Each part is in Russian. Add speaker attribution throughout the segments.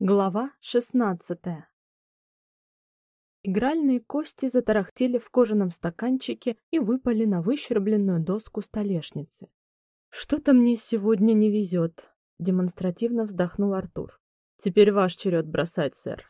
Speaker 1: Глава 16. Игральные кости затарахтели в кожаном стаканчике и выпали на выщербленную доску столешницы. Что-то мне сегодня не везет», — демонстративно вздохнул Артур. Теперь ваш черед бросать, сэр.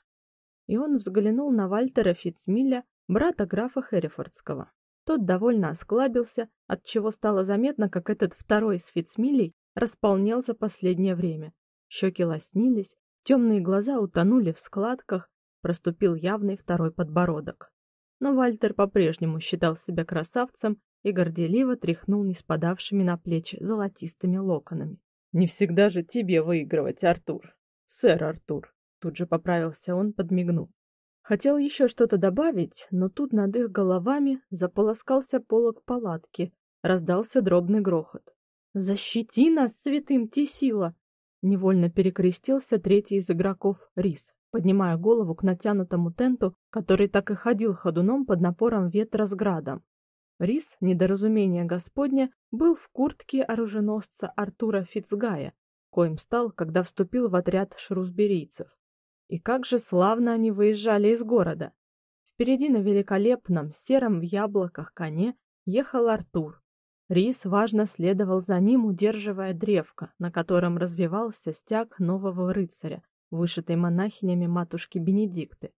Speaker 1: И он взглянул на Вальтера Фитцмилля, брата графа Херрифордского. Тот довольно осклабился, от чего стало заметно, как этот второй из Фитцмиллей располнел за последнее время. Щеки лоснились, Темные глаза утонули в складках, проступил явный второй подбородок. Но Вальтер по-прежнему считал себя красавцем и горделиво тряхнул не спадавшими на плечи золотистыми локонами. Не всегда же тебе выигрывать, Артур. Сэр Артур, тут же поправился он, подмигнув. Хотел еще что-то добавить, но тут над их головами заполоскался полог палатки, раздался дробный грохот. Защити нас, святым Тесила, Невольно перекрестился третий из игроков Рис, поднимая голову к натянутому тенту, который так и ходил ходуном под напором ветра с градом. Рис, недоразумение Господня, был в куртке оруженосца Артура Фицгая, коим стал, когда вступил в отряд шрусберийцев. И как же славно они выезжали из города. Впереди на великолепном сером в яблоках коне ехал Артур, Рис важно следовал за ним, удерживая древко, на котором развивался стяг нового рыцаря, вышитый монахинями матушки Бенедикты.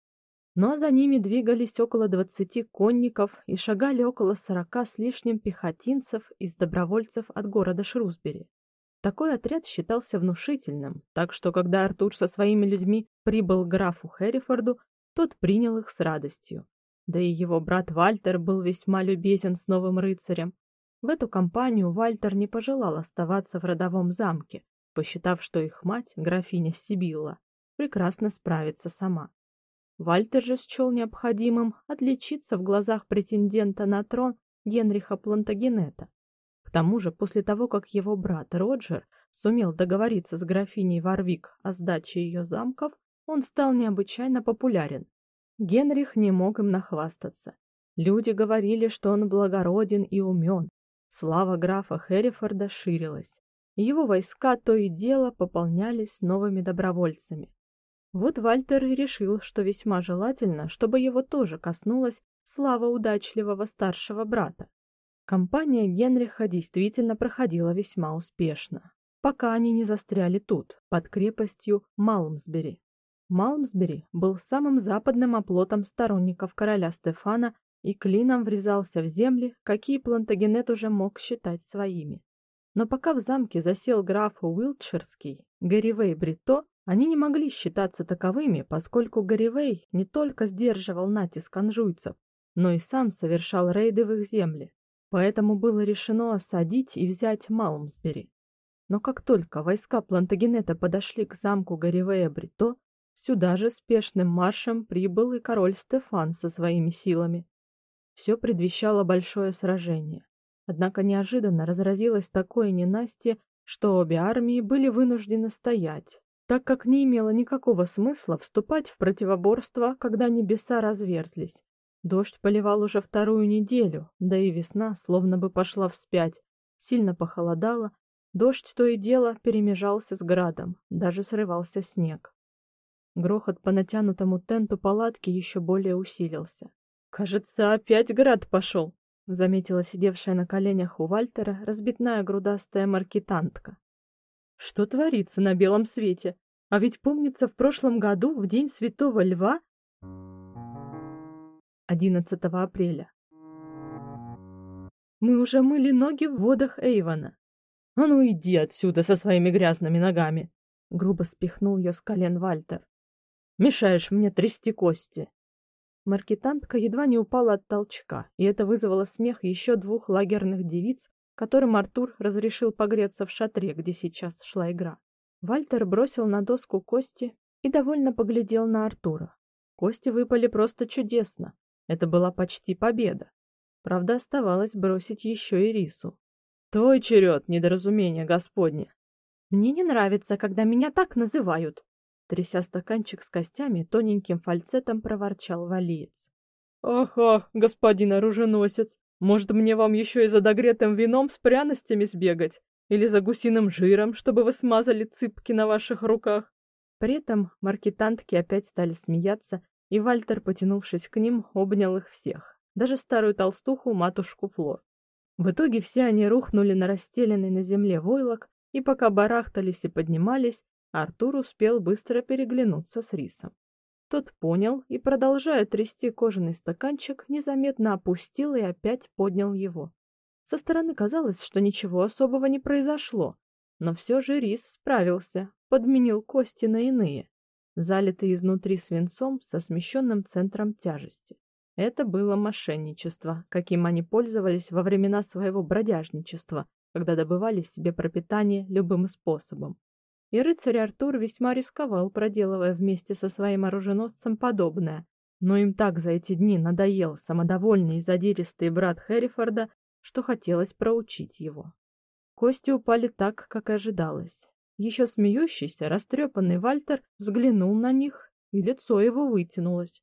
Speaker 1: Но за ними двигались около двадцати конников и шагали около сорока с лишним пехотинцев из добровольцев от города Шрусбери. Такой отряд считался внушительным, так что когда Артур со своими людьми прибыл к графу Херрифорду, тот принял их с радостью. Да и его брат Вальтер был весьма любезен с новым рыцарем, в эту компанию Вальтер не пожелал оставаться в родовом замке, посчитав, что их мать, графиня Сибилла, прекрасно справится сама. Вальтер же счел необходимым отличиться в глазах претендента на трон Генриха Плантагенета. К тому же, после того, как его брат Роджер сумел договориться с графиней Варвик о сдаче ее замков, он стал необычайно популярен. Генрих не мог им нахвастаться. Люди говорили, что он благороден и умен, Слава графа Херрифорда ширилась. Его войска то и дело пополнялись новыми добровольцами. Вот Вальтер и решил, что весьма желательно, чтобы его тоже коснулась слава удачливого старшего брата. Компания Генриха действительно проходила весьма успешно, пока они не застряли тут, под крепостью Малмсбери. Малмсбери был самым западным оплотом сторонников короля Стефана и клином врезался в земли, какие Плантагенет уже мог считать своими. Но пока в замке засел граф Уилтширский, Гарривей Брито, они не могли считаться таковыми, поскольку Гарривей не только сдерживал натиск анжуйцев, но и сам совершал рейды в их земли. Поэтому было решено осадить и взять Малмсбери. Но как только войска Плантагенета подошли к замку Гарривея Брито, сюда же спешным маршем прибыл и король Стефан со своими силами. Все предвещало большое сражение. Однако неожиданно разразилось такое ненастье, что обе армии были вынуждены стоять, так как не имело никакого смысла вступать в противоборство, когда небеса разверзлись. Дождь поливал уже вторую неделю, да и весна словно бы пошла вспять. Сильно похолодало, дождь то и дело перемежался с градом, даже срывался снег. Грохот по натянутому тенту палатки еще более усилился. Кажется, опять град пошел», — заметила сидевшая на коленях у Вальтера разбитная грудастая маркетантка. Что творится на белом свете? А ведь помнится, в прошлом году, в день Святого Льва, 11 апреля, мы уже мыли ноги в водах Эйвона. А ну иди отсюда со своими грязными ногами, грубо спихнул ее с колен Вальтер. Мешаешь мне трясти кости. Маркетантка едва не упала от толчка, и это вызвало смех еще двух лагерных девиц, которым Артур разрешил погреться в шатре, где сейчас шла игра. Вальтер бросил на доску кости и довольно поглядел на Артура. Кости выпали просто чудесно. Это была почти победа. Правда, оставалось бросить еще и рису. Твой черед, недоразумение Господне. Мне не нравится, когда меня так называют, Тряся стаканчик с костями, тоненьким фальцетом проворчал валиец. «Ага, господин оруженосец, может мне вам еще и за догретым вином с пряностями сбегать? Или за гусиным жиром, чтобы вы смазали цыпки на ваших руках? При этом маркетантки опять стали смеяться, и Вальтер, потянувшись к ним, обнял их всех, даже старую толстуху, матушку Флор. В итоге все они рухнули на расстеленный на земле войлок, и пока барахтались и поднимались, Артур успел быстро переглянуться с Рисом. Тот понял и, продолжая трясти кожаный стаканчик, незаметно опустил и опять поднял его. Со стороны казалось, что ничего особого не произошло, но все же Рис справился, подменил кости на иные, залитые изнутри свинцом со смещенным центром тяжести. Это было мошенничество, каким они пользовались во времена своего бродяжничества, когда добывали себе пропитание любым способом. И рыцарь Артур весьма рисковал, проделывая вместе со своим оруженосцем подобное. Но им так за эти дни надоел самодовольный и задиристый брат Хэрифорда, что хотелось проучить его. Кости упали так, как и ожидалось. Еще смеющийся, растрепанный Вальтер взглянул на них, и лицо его вытянулось.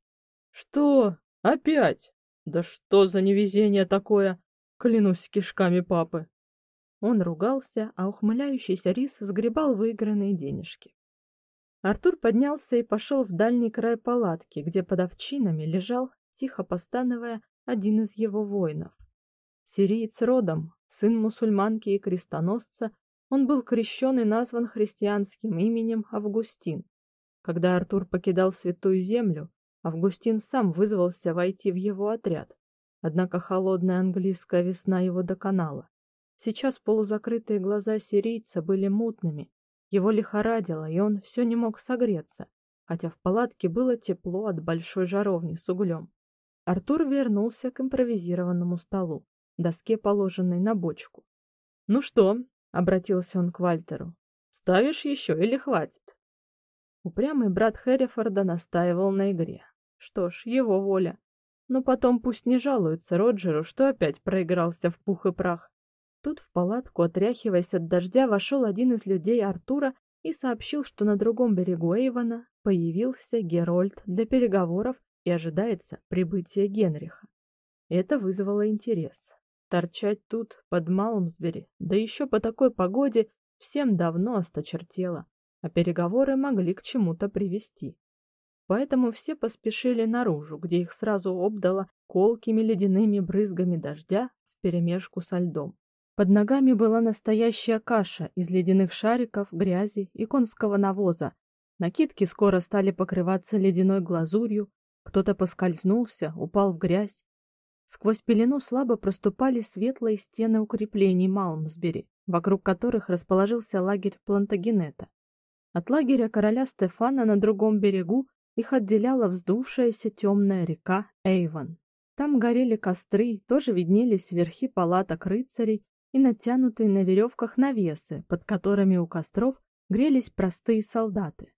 Speaker 1: «Что? Опять? Да что за невезение такое? Клянусь кишками папы!» Он ругался, а ухмыляющийся Рис сгребал выигранные денежки. Артур поднялся и пошел в дальний край палатки, где под овчинами лежал, тихо постановая, один из его воинов. Сириец родом, сын мусульманки и крестоносца, он был крещен и назван христианским именем Августин. Когда Артур покидал святую землю, Августин сам вызвался войти в его отряд. Однако холодная английская весна его доконала. Сейчас полузакрытые глаза сирийца были мутными. Его лихорадило, и он все не мог согреться, хотя в палатке было тепло от большой жаровни с углем. Артур вернулся к импровизированному столу, доске, положенной на бочку. "Ну что?" обратился он к Вальтеру. "Ставишь еще или хватит?" Упрямый брат Хэррифорда настаивал на игре. Что ж, его воля. Но потом пусть не жалуется Роджеру, что опять проигрался в пух и прах. Тут в палатку, отряхиваясь от дождя, вошел один из людей Артура и сообщил, что на другом берегу Эйвона появился Герольд для переговоров и ожидается прибытие Генриха. Это вызвало интерес. Торчать тут, под Малмсбери, да еще по такой погоде, всем давно осточертело, а переговоры могли к чему-то привести. Поэтому все поспешили наружу, где их сразу обдало колкими ледяными брызгами дождя вперемешку со льдом. Под ногами была настоящая каша из ледяных шариков, грязи и конского навоза. Накидки скоро стали покрываться ледяной глазурью, кто-то поскользнулся, упал в грязь. Сквозь пелену слабо проступали светлые стены укреплений Малмсбери, вокруг которых расположился лагерь Плантагенета. От лагеря короля Стефана на другом берегу их отделяла вздувшаяся темная река Эйвон. Там горели костры, тоже виднелись верхи палаток рыцарей и натянутые на веревках навесы, под которыми у костров грелись простые солдаты.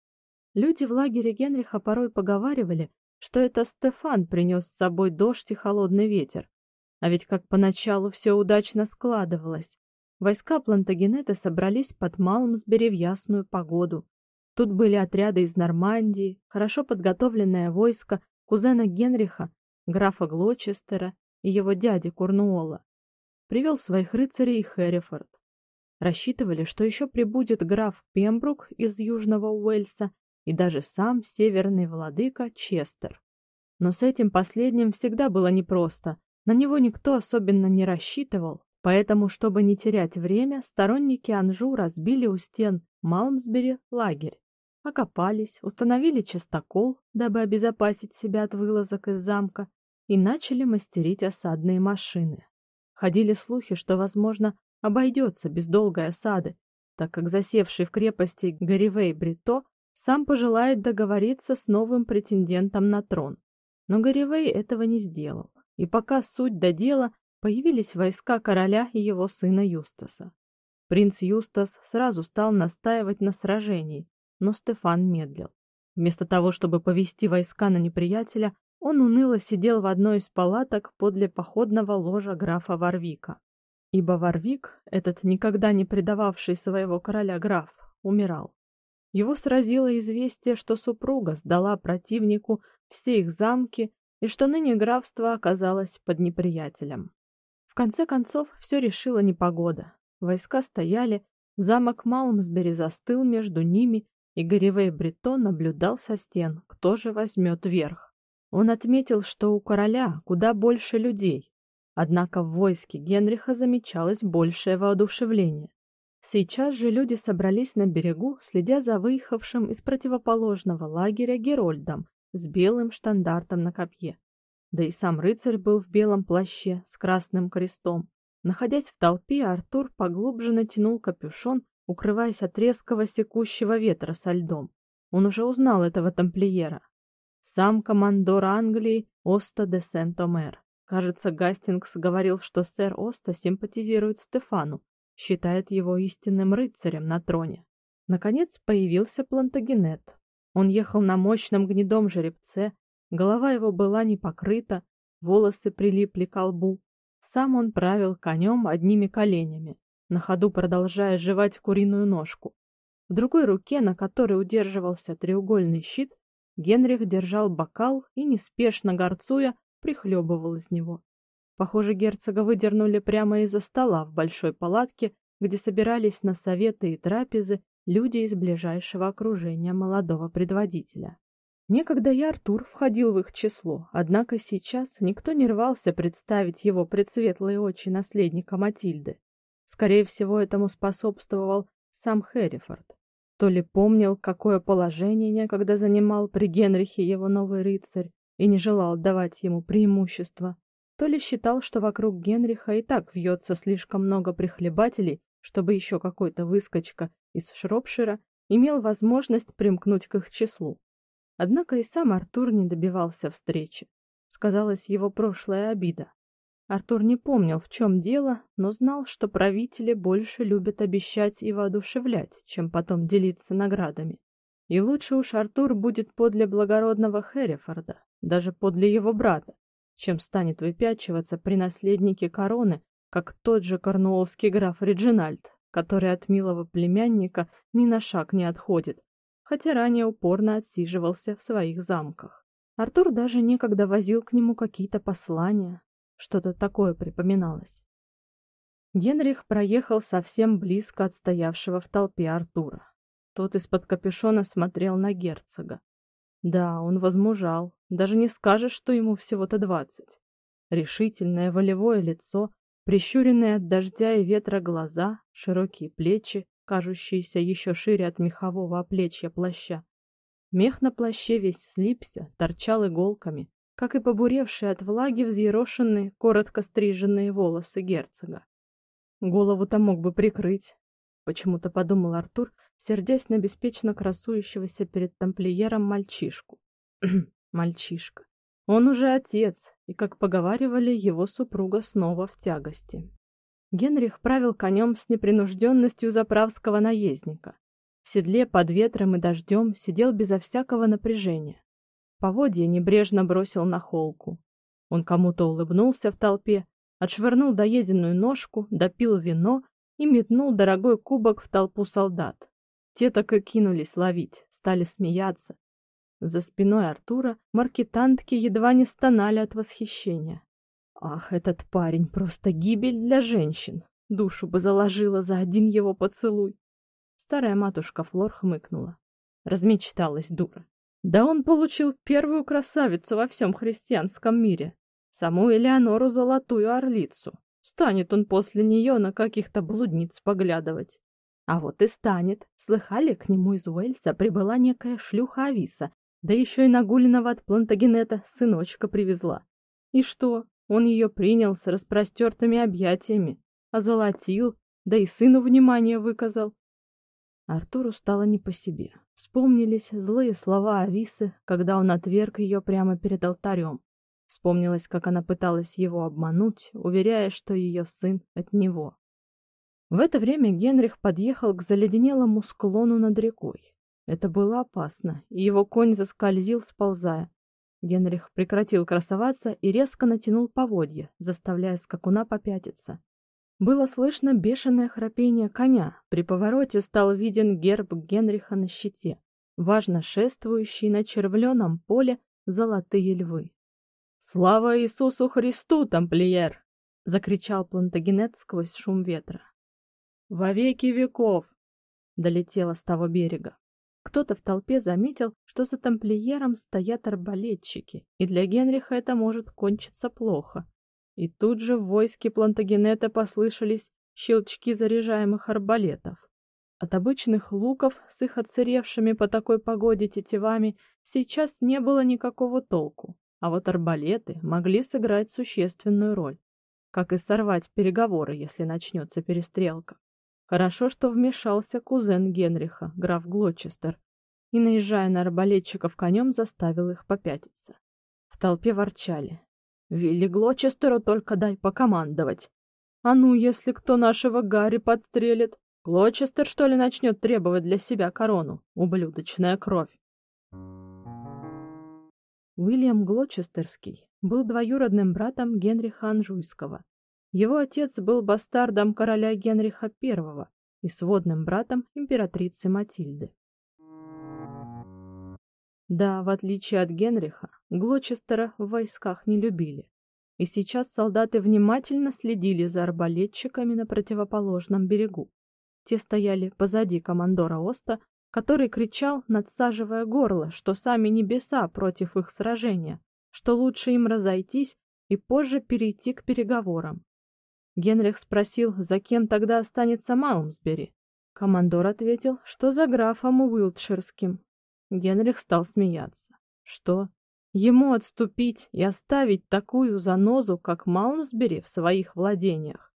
Speaker 1: Люди в лагере Генриха порой поговаривали, что это Стефан принес с собой дождь и холодный ветер. А ведь как поначалу все удачно складывалось. Войска Плантагенета собрались под Малмсбери в ясную погоду. Тут были отряды из Нормандии, хорошо подготовленное войско кузена Генриха, графа Глочестера и его дяди Корнуола привел своих рыцарей Хэррифорд. Рассчитывали, что еще прибудет граф Пембрук из Южного Уэльса и даже сам северный владыка Честер. Но с этим последним всегда было непросто. На него никто особенно не рассчитывал, поэтому, чтобы не терять время, сторонники Анжу разбили у стен Малмсбери лагерь. Окопались, установили частокол, дабы обезопасить себя от вылазок из замка, и начали мастерить осадные машины. Ходили слухи, что, возможно, обойдется без долгой осады, так как засевший в крепости Гаривей Брито сам пожелает договориться с новым претендентом на трон. Но Гаривей этого не сделал, и пока суть до дела, появились войска короля и его сына Юстаса. Принц Юстас сразу стал настаивать на сражении, но Стефан медлил. Вместо того, чтобы повести войска на неприятеля, он уныло сидел в одной из палаток подле походного ложа графа Варвика. Ибо Варвик, этот никогда не предававший своего короля граф, умирал. Его сразило известие, что супруга сдала противнику все их замки и что ныне графство оказалось под неприятелем. В конце концов все решила непогода. Войска стояли, замок Малмсбери застыл между ними и Гаривей Брито наблюдал со стен, кто же возьмет верх. Он отметил, что у короля куда больше людей, однако в войске Генриха замечалось большее воодушевление. Сейчас же люди собрались на берегу, следя за выехавшим из противоположного лагеря Герольдом с белым штандартом на копье. Да и сам рыцарь был в белом плаще с красным крестом. Находясь в толпе, Артур поглубже натянул капюшон, укрываясь от резкого секущего ветра со льдом. Он уже узнал этого тамплиера. Сам командор Англии Оста де Сент-Омер. Кажется, Гастингс говорил, что сэр Оста симпатизирует Стефану, считает его истинным рыцарем на троне. Наконец появился Плантагенет. Он ехал на мощном гнедом жеребце, Голова его была не покрыта, волосы прилипли к лбу. Сам он правил конем одними коленями, на ходу продолжая жевать куриную ножку. В другой руке, на которой удерживался треугольный щит, Генрих держал бокал и неспешно горцуя прихлебывал из него. Похоже, герцога выдернули прямо из-за стола в большой палатке, где собирались на советы и трапезы люди из ближайшего окружения молодого предводителя. Некогда и Артур входил в их число, однако сейчас никто не рвался представить его предсветлые очи наследника Матильды. Скорее всего, этому способствовал сам Хэрифорд. То ли помнил, какое положение некогда занимал при Генрихе его новый рыцарь и не желал давать ему преимущества, то ли считал, что вокруг Генриха и так вьется слишком много прихлебателей, чтобы еще какой-то выскочка из Шропшира имел возможность примкнуть к их числу. Однако и сам Артур не добивался встречи. Сказалась его прошлая обида. Артур не помнил, в чем дело, но знал, что правители больше любят обещать и воодушевлять, чем потом делиться наградами. И лучше уж Артур будет подле благородного Херрифорда, даже подле его брата, чем станет выпячиваться при наследнике короны, как тот же корнуоллский граф Реджинальд, который от милого племянника ни на шаг не отходит, хотя ранее упорно отсиживался в своих замках. Артур даже некогда возил к нему какие-то послания, что-то такое припоминалось. Генрих проехал совсем близко от стоявшего в толпе Артура. Тот из-под капюшона смотрел на герцога. Да, он возмужал, даже не скажешь, что ему всего-то двадцать. Решительное волевое лицо, прищуренные от дождя и ветра глаза, широкие плечи, кажущийся еще шире от мехового оплечья плаща. Мех на плаще весь слипся, торчал иголками, как и побуревшие от влаги взъерошенные, коротко стриженные волосы герцога. Голову-то мог бы прикрыть, почему-то подумал Артур, сердясь на беспечно красующегося перед тамплиером мальчишку. Мальчишка. Он уже отец, и, как поговаривали, его супруга снова в тягости. Генрих правил конем с непринужденностью заправского наездника. В седле под ветром и дождем сидел безо всякого напряжения. Поводья небрежно бросил на холку. Он кому-то улыбнулся в толпе, отшвырнул доеденную ножку, допил вино и метнул дорогой кубок в толпу солдат. Те так и кинулись ловить, стали смеяться. За спиной Артура маркетантки едва не стонали от восхищения. Ах, этот парень просто гибель для женщин. Душу бы заложила за один его поцелуй. Старая матушка Флор хмыкнула. Размечталась дура. Да он получил первую красавицу во всем христианском мире, саму Элеонору Золотую Орлицу. Станет он после нее на каких-то блудниц поглядывать. А вот и станет. Слыхали, к нему из Уэльса прибыла некая шлюха Ависа, да еще и нагуленного от Плантагенета сыночка привезла. И что, он ее принял с распростертыми объятиями, озолотил, да и сыну внимание выказал. Артуру стало не по себе. Вспомнились злые слова Ависы, когда он отверг ее прямо перед алтарем. Вспомнилось, как она пыталась его обмануть, уверяя, что ее сын от него. В это время Генрих подъехал к заледенелому склону над рекой. Это было опасно, и его конь заскользил, сползая. Генрих прекратил красоваться и резко натянул поводья, заставляя скакуна попятиться. Было слышно бешеное храпение коня. При повороте стал виден герб Генриха на щите, важно шествующий на червленом поле золотые львы. Слава Иисусу Христу, тамплиер, закричал Плантагенет сквозь шум ветра. Во веки веков долетело с того берега. Кто-то в толпе заметил, что за тамплиером стоят арбалетчики, и для Генриха это может кончиться плохо. И тут же в войске Плантагенета послышались щелчки заряжаемых арбалетов. От обычных луков с их отсыревшими по такой погоде тетивами сейчас не было никакого толку, а вот арбалеты могли сыграть существенную роль, как и сорвать переговоры, если начнется перестрелка. Хорошо, что вмешался кузен Генриха, граф Глочестер, и, наезжая на арбалетчиков конем, заставил их попятиться. В толпе ворчали. «Вилли Глочестеру только дай покомандовать. А ну, если кто нашего Гарри подстрелит, Глочестер, что ли, начнет требовать для себя корону? Ублюдочная кровь!» Уильям Глочестерский был двоюродным братом Генриха Анжуйского, его отец был бастардом короля Генриха I и сводным братом императрицы Матильды. Да, в отличие от Генриха, Глочестера в войсках не любили. И сейчас солдаты внимательно следили за арбалетчиками на противоположном берегу. Те стояли позади командора Оста, который кричал, надсаживая горло, что сами небеса против их сражения, что лучше им разойтись и позже перейти к переговорам. Генрих спросил, за кем тогда останется Малмсбери. Командор ответил, что за графом Уилтширским. Генрих стал смеяться. Что? Ему отступить и оставить такую занозу, как Малмсбери в своих владениях?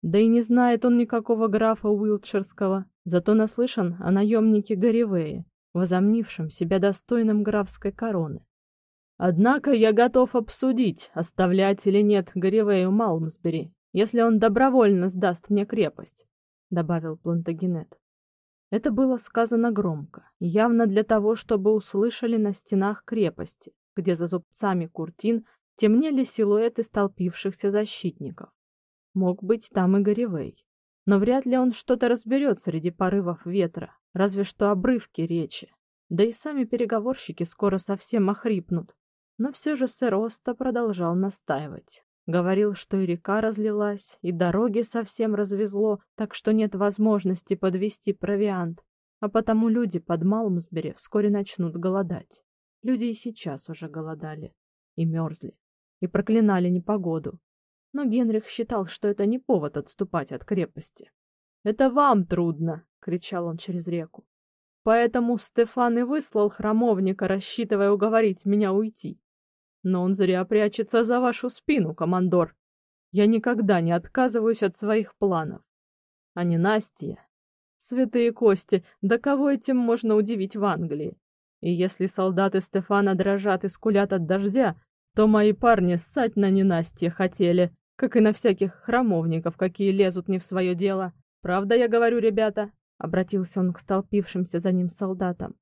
Speaker 1: Да и не знает он никакого графа Уилтширского, зато наслышан о наемнике Гарривее, возомнившем себя достойным графской короны. Однако я готов обсудить, оставлять или нет Гарривею Малмсбери, если он добровольно сдаст мне крепость, добавил Плантагенет. Это было сказано громко, явно для того, чтобы услышали на стенах крепости, где за зубцами куртин темнели силуэты столпившихся защитников. Мог быть там и Горевей, но вряд ли он что-то разберет среди порывов ветра, разве что обрывки речи. Да и сами переговорщики скоро совсем охрипнут. Но все же сэр Оста продолжал настаивать. Говорил, что и река разлилась, и дороги совсем развезло, так что нет возможности подвести провиант, а потому люди под Малмсбери вскоре начнут голодать. Люди и сейчас уже голодали, и мерзли, и проклинали непогоду. Но Генрих считал, что это не повод отступать от крепости. «Это вам трудно!» — кричал он через реку. «Поэтому Стефан и выслал храмовника, рассчитывая уговорить меня уйти. Но он зря прячется за вашу спину, командор. Я никогда не отказываюсь от своих планов. А не Настя. Святые кости, да кого этим можно удивить в Англии? И если солдаты Стефана дрожат и скулят от дождя, то мои парни ссать на ненастье хотели, как и на всяких храмовников, какие лезут не в свое дело. Правда я говорю, ребята? Обратился он к столпившимся за ним солдатам.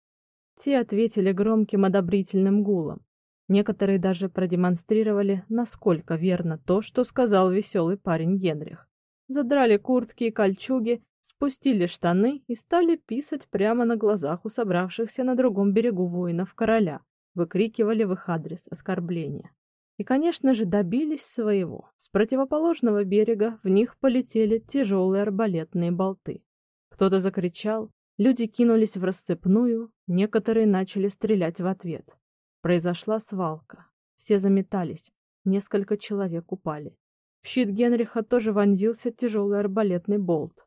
Speaker 1: Те ответили громким одобрительным гулом. Некоторые даже продемонстрировали, насколько верно то, что сказал веселый парень Генрих. Задрали куртки и кольчуги, спустили штаны и стали писать прямо на глазах у собравшихся на другом берегу воинов короля, выкрикивали в их адрес оскорбления. И, конечно же, добились своего. С противоположного берега в них полетели тяжелые арбалетные болты. Кто-то закричал, люди кинулись в рассыпную, некоторые начали стрелять в ответ. Произошла свалка. Все заметались, несколько человек упали. В щит Генриха тоже вонзился тяжелый арбалетный болт.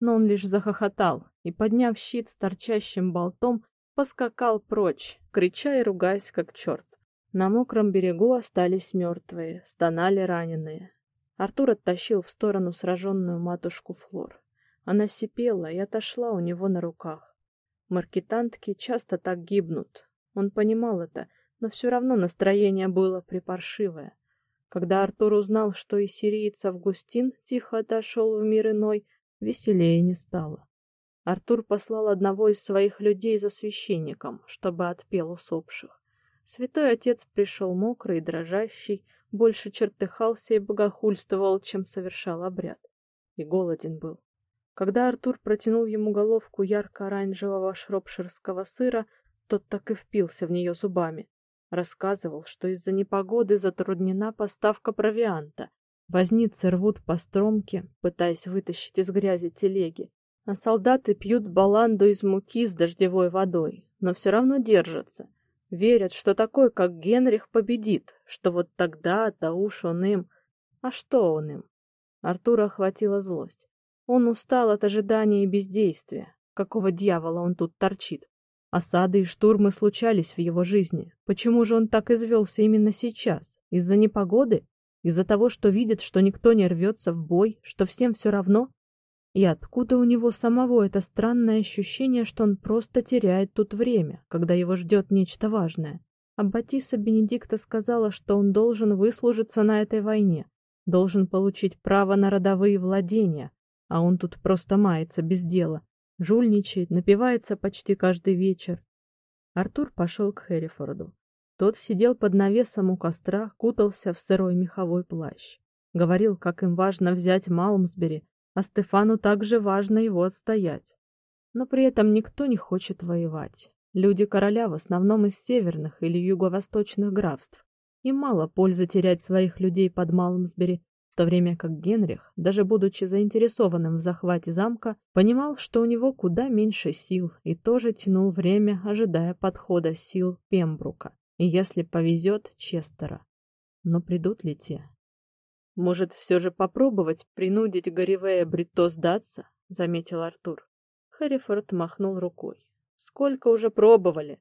Speaker 1: Но он лишь захохотал и, подняв щит с торчащим болтом, поскакал прочь, крича и ругаясь как черт. На мокром берегу остались мертвые, стонали раненые. Артур оттащил в сторону сраженную матушку Флор. Она сипела и отошла у него на руках. Маркетантки часто так гибнут. Он понимал это но все равно настроение было припаршивое. Когда Артур узнал, что и сириец Августин тихо отошел в мир иной, веселее не стало. Артур послал одного из своих людей за священником, чтобы отпел усопших. Святой отец пришел мокрый и дрожащий, больше чертыхался и богохульствовал, чем совершал обряд. И голоден был. Когда Артур протянул ему головку ярко-оранжевого шропширского сыра, тот так и впился в нее зубами. Рассказывал, что из-за непогоды затруднена поставка провианта. Возницы рвут по стромке, пытаясь вытащить из грязи телеги, а солдаты пьют баланду из муки с дождевой водой, но все равно держатся. Верят, что такой, как Генрих, победит, что вот тогда-то уж он им... А что он им? Артура охватила злость. Он устал от ожидания и бездействия. Какого дьявола он тут торчит? Осады и штурмы случались в его жизни. Почему же он так извелся именно сейчас? Из-за непогоды? Из-за того, что видит, что никто не рвется в бой, что всем все равно? И откуда у него самого это странное ощущение, что он просто теряет тут время, когда его ждет нечто важное? Аббатиса Бенедикта сказала, что он должен выслужиться на этой войне, должен получить право на родовые владения, а он тут просто мается без дела, жульничает, напивается почти каждый вечер. Артур пошел к Хэрифорду. Тот сидел под навесом у костра, кутался в сырой меховой плащ. Говорил, как им важно взять Малмсбери, а Стефану также важно его отстоять. Но при этом никто не хочет воевать. Люди короля в основном из северных или юго-восточных графств. Им мало пользы терять своих людей под Малмсбери, в то время как Генрих, даже будучи заинтересованным в захвате замка, понимал, что у него куда меньше сил и тоже тянул время, ожидая подхода сил Пембрука. И если повезет, Честера. Но придут ли те? Может, все же попробовать принудить Гарривея Бритто сдаться, заметил Артур. Хэррифорд махнул рукой. Сколько уже пробовали?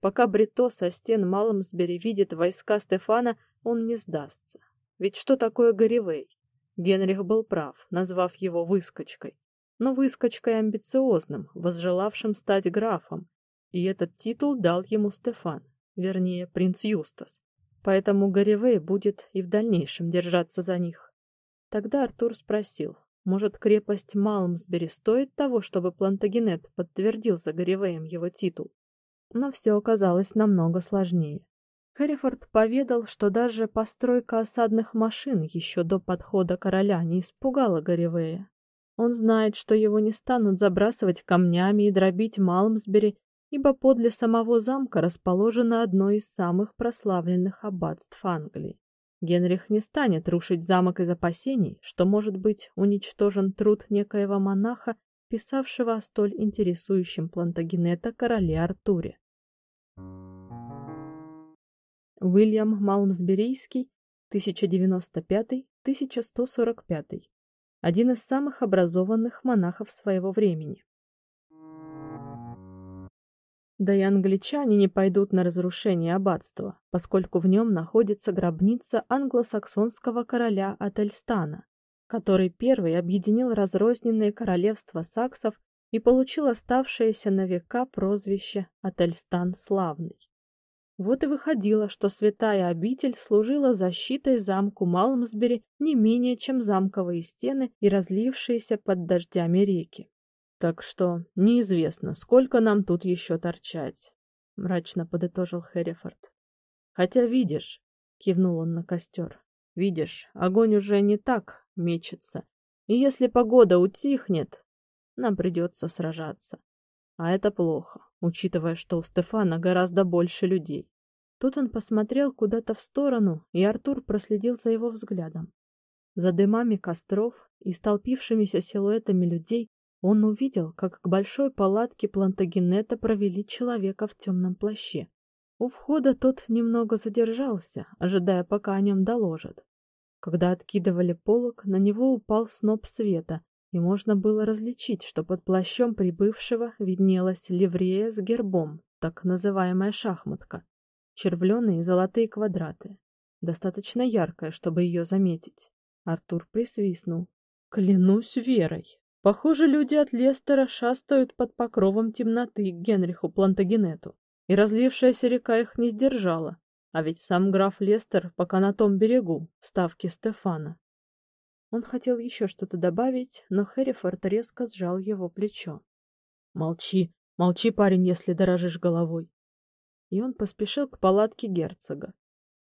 Speaker 1: Пока Бритто со стен Малмсбери видит войска Стефана, он не сдастся. Ведь что такое Гарривей? Генрих был прав, назвав его выскочкой. Но выскочкой амбициозным, возжелавшим стать графом. И этот титул дал ему Стефан, вернее, принц Юстас поэтому Гарривей будет и в дальнейшем держаться за них. Тогда Артур спросил, может, крепость Малмсбери стоит того, чтобы Плантагенет подтвердил за Гарривеем его титул? Но все оказалось намного сложнее. Хэррифорд поведал, что даже постройка осадных машин еще до подхода короля не испугала Гарривея. Он знает, что его не станут забрасывать камнями и дробить Малмсбери ибо подле самого замка расположено одно из самых прославленных аббатств Англии. Генрих не станет рушить замок из опасений, что может быть уничтожен труд некоего монаха, писавшего о столь интересующем Плантагенета короле Артуре. Уильям Малмсберийский, 1095-1145, один из самых образованных монахов своего времени. Да и англичане не пойдут на разрушение аббатства, поскольку в нем находится гробница англосаксонского короля Ательстана, который первый объединил разрозненные королевства саксов и получил оставшееся на века прозвище Ательстан славный. Вот и выходило, что святая обитель служила защитой замку Малмсбери не менее, чем замковые стены и разлившиеся под дождями реки. Так что неизвестно, сколько нам тут еще торчать, мрачно подытожил Хэррифорд. Хотя видишь, кивнул он на костер. Видишь, огонь уже не так мечется. И если погода утихнет, нам придется сражаться. А это плохо, учитывая, что у Стефана гораздо больше людей. Тут он посмотрел куда-то в сторону, и Артур проследил за его взглядом. За дымами костров и столпившимися силуэтами людей он увидел, как к большой палатке Плантагенета провели человека в темном плаще. У входа тот немного задержался, ожидая, пока о нем доложат. Когда откидывали полог, на него упал сноп света, и можно было различить, что под плащом прибывшего виднелась ливрея с гербом, так называемая шахматка, червленые золотые квадраты, достаточно яркая, чтобы ее заметить. Артур присвистнул. Клянусь верой, Похоже, люди от Лестера шастают под покровом темноты к Генриху Плантагенету, и разлившаяся река их не сдержала, а ведь сам граф Лестер пока на том берегу, в ставке Стефана. Он хотел еще что-то добавить, но Хэррифорд резко сжал его плечо. «Молчи, молчи, парень, если дорожишь головой!» И он поспешил к палатке герцога.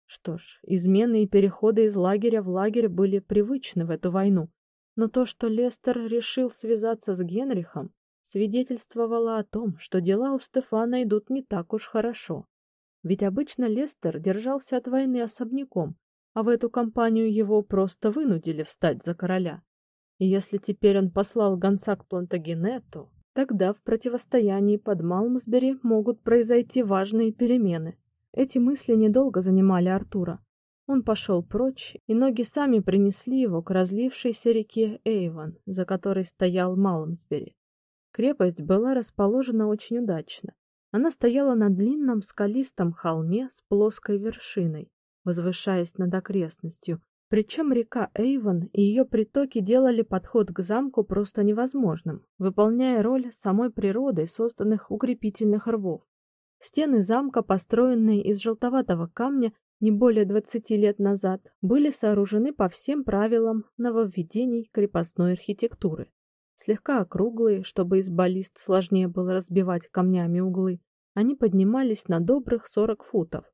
Speaker 1: Что ж, измены и переходы из лагеря в лагерь были привычны в эту войну, но то, что Лестер решил связаться с Генрихом, свидетельствовало о том, что дела у Стефана идут не так уж хорошо. Ведь обычно Лестер держался от войны особняком, а в эту кампанию его просто вынудили встать за короля. И если теперь он послал гонца к Плантагенету, тогда в противостоянии под Малмсбери могут произойти важные перемены. Эти мысли недолго занимали Артура. Он пошел прочь, и ноги сами принесли его к разлившейся реке Эйвон, за которой стоял Малмсбери. Крепость была расположена очень удачно. Она стояла на длинном скалистом холме с плоской вершиной, возвышаясь над окрестностью, причем река Эйвон и ее притоки делали подход к замку просто невозможным, выполняя роль самой природой созданных укрепительных рвов. Стены замка, построенные из желтоватого камня не более 20 лет назад, были сооружены по всем правилам нововведений крепостной архитектуры. Слегка округлые, чтобы из баллист сложнее было разбивать камнями углы, они поднимались на добрых 40 футов,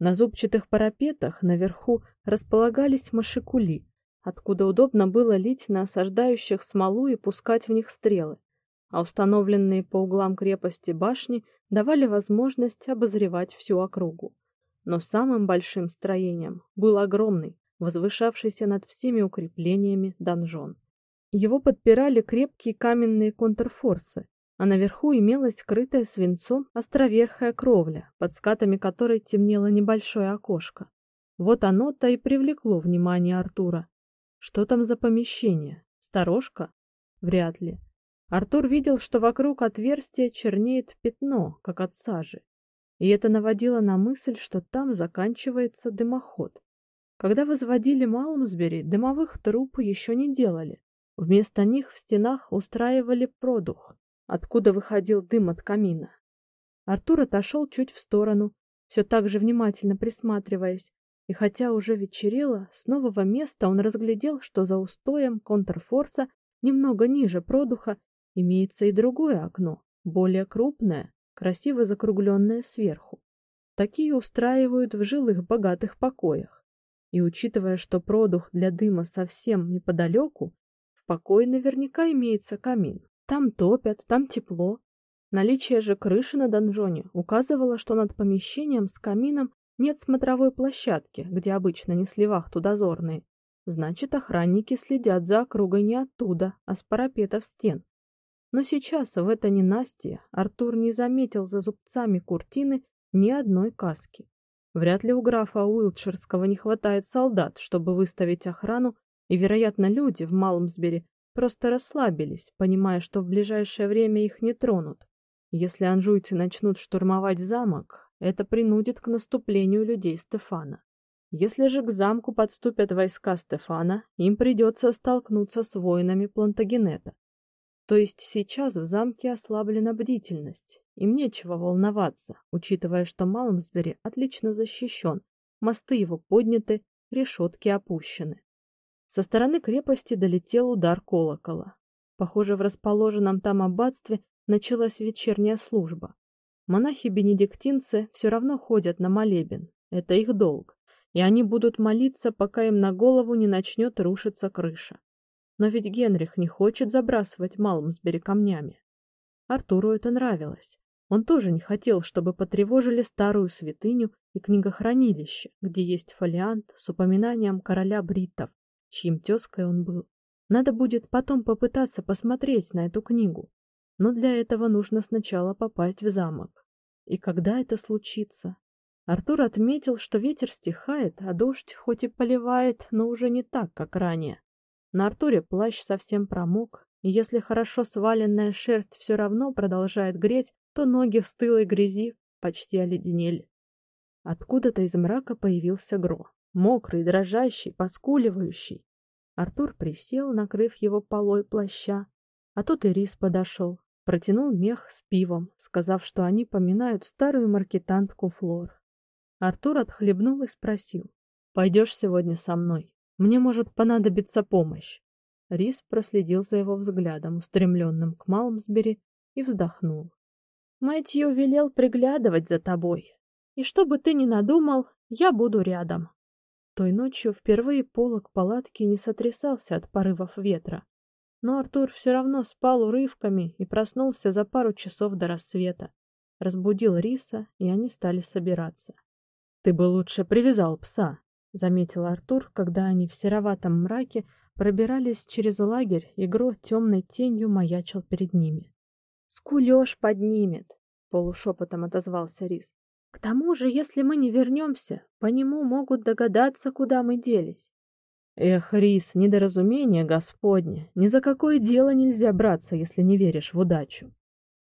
Speaker 1: на зубчатых парапетах наверху располагались машикули, откуда удобно было лить на осаждающих смолу и пускать в них стрелы, а установленные по углам крепости башни давали возможность обозревать всю округу. Но самым большим строением был огромный, возвышавшийся над всеми укреплениями донжон. Его подпирали крепкие каменные контрфорсы, а наверху имелась скрытая свинцом островерхая кровля, под скатами которой темнело небольшое окошко. Вот оно-то и привлекло внимание Артура. Что там за помещение? Сторожка? Вряд ли. Артур видел, что вокруг отверстия чернеет пятно, как от сажи. И это наводило на мысль, что там заканчивается дымоход. Когда возводили Малмсбери, дымовых труб еще не делали. Вместо них в стенах устраивали продух, откуда выходил дым от камина. Артур отошел чуть в сторону, все так же внимательно присматриваясь, и хотя уже вечерело, с нового места он разглядел, что за устоем контрфорса, немного ниже продуха, имеется и другое окно, более крупное, красиво закругленное сверху. Такие устраивают в жилых богатых покоях. И учитывая, что продух для дыма совсем неподалеку, в покое наверняка имеется камин. Там топят, там тепло. Наличие же крыши на донжоне указывало, что над помещением с камином нет смотровой площадки, где обычно несли вахту дозорные. Значит, охранники следят за округой не оттуда, а с парапетов стен. Но сейчас в это ненастье Артур не заметил за зубцами куртины ни одной каски. Вряд ли у графа Уилтширского не хватает солдат, чтобы выставить охрану, и, вероятно, люди в Малмсбери просто расслабились, понимая, что в ближайшее время их не тронут. Если анжуйцы начнут штурмовать замок, это принудит к наступлению людей Стефана. Если же к замку подступят войска Стефана, им придется столкнуться с воинами Плантагенета. То есть сейчас в замке ослаблена бдительность. Им нечего волноваться, учитывая, что Малмсбери отлично защищен, мосты его подняты, решетки опущены. Со стороны крепости долетел удар колокола. Похоже, в расположенном там аббатстве началась вечерняя служба. Монахи-бенедиктинцы все равно ходят на молебен. Это их долг. И они будут молиться, пока им на голову не начнет рушиться крыша. Но ведь Генрих не хочет забрасывать Малмсбери камнями. Артуру это нравилось. Он тоже не хотел, чтобы потревожили старую святыню и книгохранилище, где есть фолиант с упоминанием короля бриттов, чьим тёзкой он был. Надо будет потом попытаться посмотреть на эту книгу. Но для этого нужно сначала попасть в замок. И когда это случится? Артур отметил, что ветер стихает, а дождь хоть и поливает, но уже не так, как ранее. На Артуре плащ совсем промок, и если хорошо сваленная шерсть все равно продолжает греть, то ноги в стылой грязи почти оледенели. Откуда-то из мрака появился Гро мокрый, дрожащий, поскуливающий. Артур присел, накрыв его полой плаща, а тут и Рис подошел, протянул мех с пивом, сказав, что они поминают старую маркетантку Флор. Артур отхлебнул и спросил: «Пойдешь сегодня со мной? Мне может понадобиться помощь". Рис проследил за его взглядом, устремленным к Малмсбери, и вздохнул. Мэтью велел приглядывать за тобой. И что бы ты ни надумал, я буду рядом. Той ночью впервые полог палатки не сотрясался от порывов ветра. Но Артур все равно спал урывками и проснулся за пару часов до рассвета. Разбудил Риса, и они стали собираться. Ты бы лучше привязал пса, заметил Артур, когда они в сероватом мраке пробирались через лагерь, и Гро темной тенью маячил перед ними. «Скулёж поднимет!» — полушепотом отозвался Рис. «К тому же, если мы не вернемся, по нему могут догадаться, куда мы делись».
Speaker 2: «Эх, Рис, недоразумение Господне! Ни за какое дело нельзя браться, если не веришь в удачу!»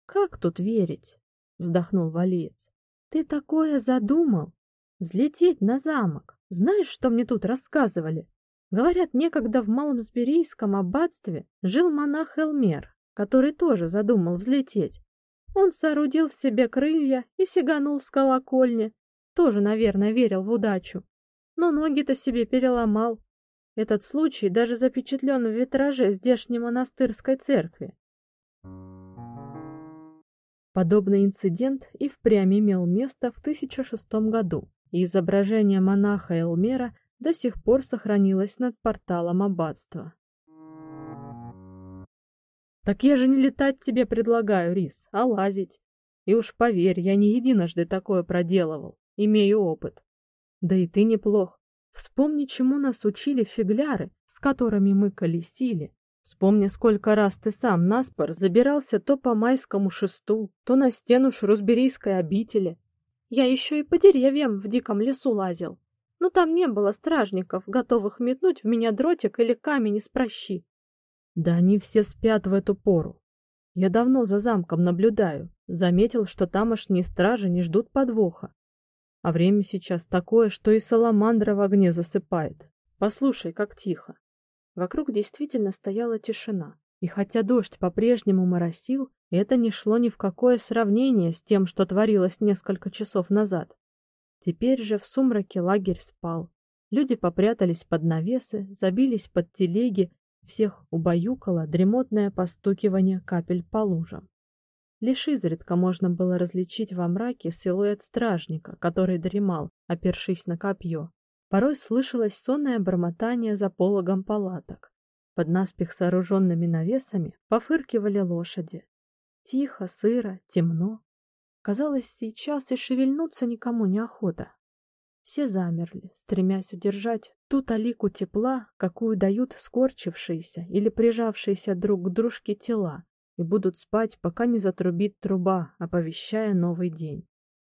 Speaker 1: «Как тут верить?» — вздохнул Валиец. «Ты такое задумал? Взлететь на замок! Знаешь, что мне тут рассказывали? Говорят, некогда в Малом Сберийском аббатстве жил монах Элмер, который тоже задумал взлететь. Он соорудил себе крылья и сиганул с колокольни. Тоже, наверное, верил в удачу. Но ноги-то себе переломал. Этот случай даже запечатлен в витраже здешней монастырской церкви. Подобный инцидент и впрямь имел место в 1006 году, и изображение монаха Элмера до сих пор сохранилось над порталом аббатства.
Speaker 2: Так я же не летать тебе предлагаю, Рис, а лазить. И уж поверь, я не единожды такое проделывал, имею опыт.
Speaker 1: Да и ты неплох. Вспомни, чему нас учили фигляры, с которыми мы колесили. Вспомни, сколько раз ты сам наспор забирался то по майскому шесту, то на стену Шрусберийской обители. Я еще и по деревьям в диком лесу лазил. Но там не было стражников, готовых метнуть в меня дротик или камень из прощи.
Speaker 2: Да они все спят в эту пору. Я давно за замком наблюдаю, заметил, что тамошние стражи не ждут подвоха. А время сейчас такое, что и саламандра в огне засыпает. Послушай, как тихо.
Speaker 1: Вокруг действительно стояла тишина, и хотя дождь по-прежнему моросил, это не шло ни в какое сравнение с тем, что творилось несколько часов назад. Теперь же в сумраке лагерь спал. Люди попрятались под навесы, забились под телеги, всех убаюкало дремотное постукивание капель по лужам. Лишь изредка можно было различить во мраке силуэт стражника, который дремал, опершись на копье. Порой слышалось сонное бормотание за пологом палаток. Под наспех сооруженными навесами пофыркивали лошади. Тихо, сыро, темно. Казалось, сейчас и шевельнуться никому не охота. Все замерли, стремясь удержать ту талику тепла, какую дают скорчившиеся или прижавшиеся друг к дружке тела, и будут спать, пока не затрубит труба, оповещая новый день.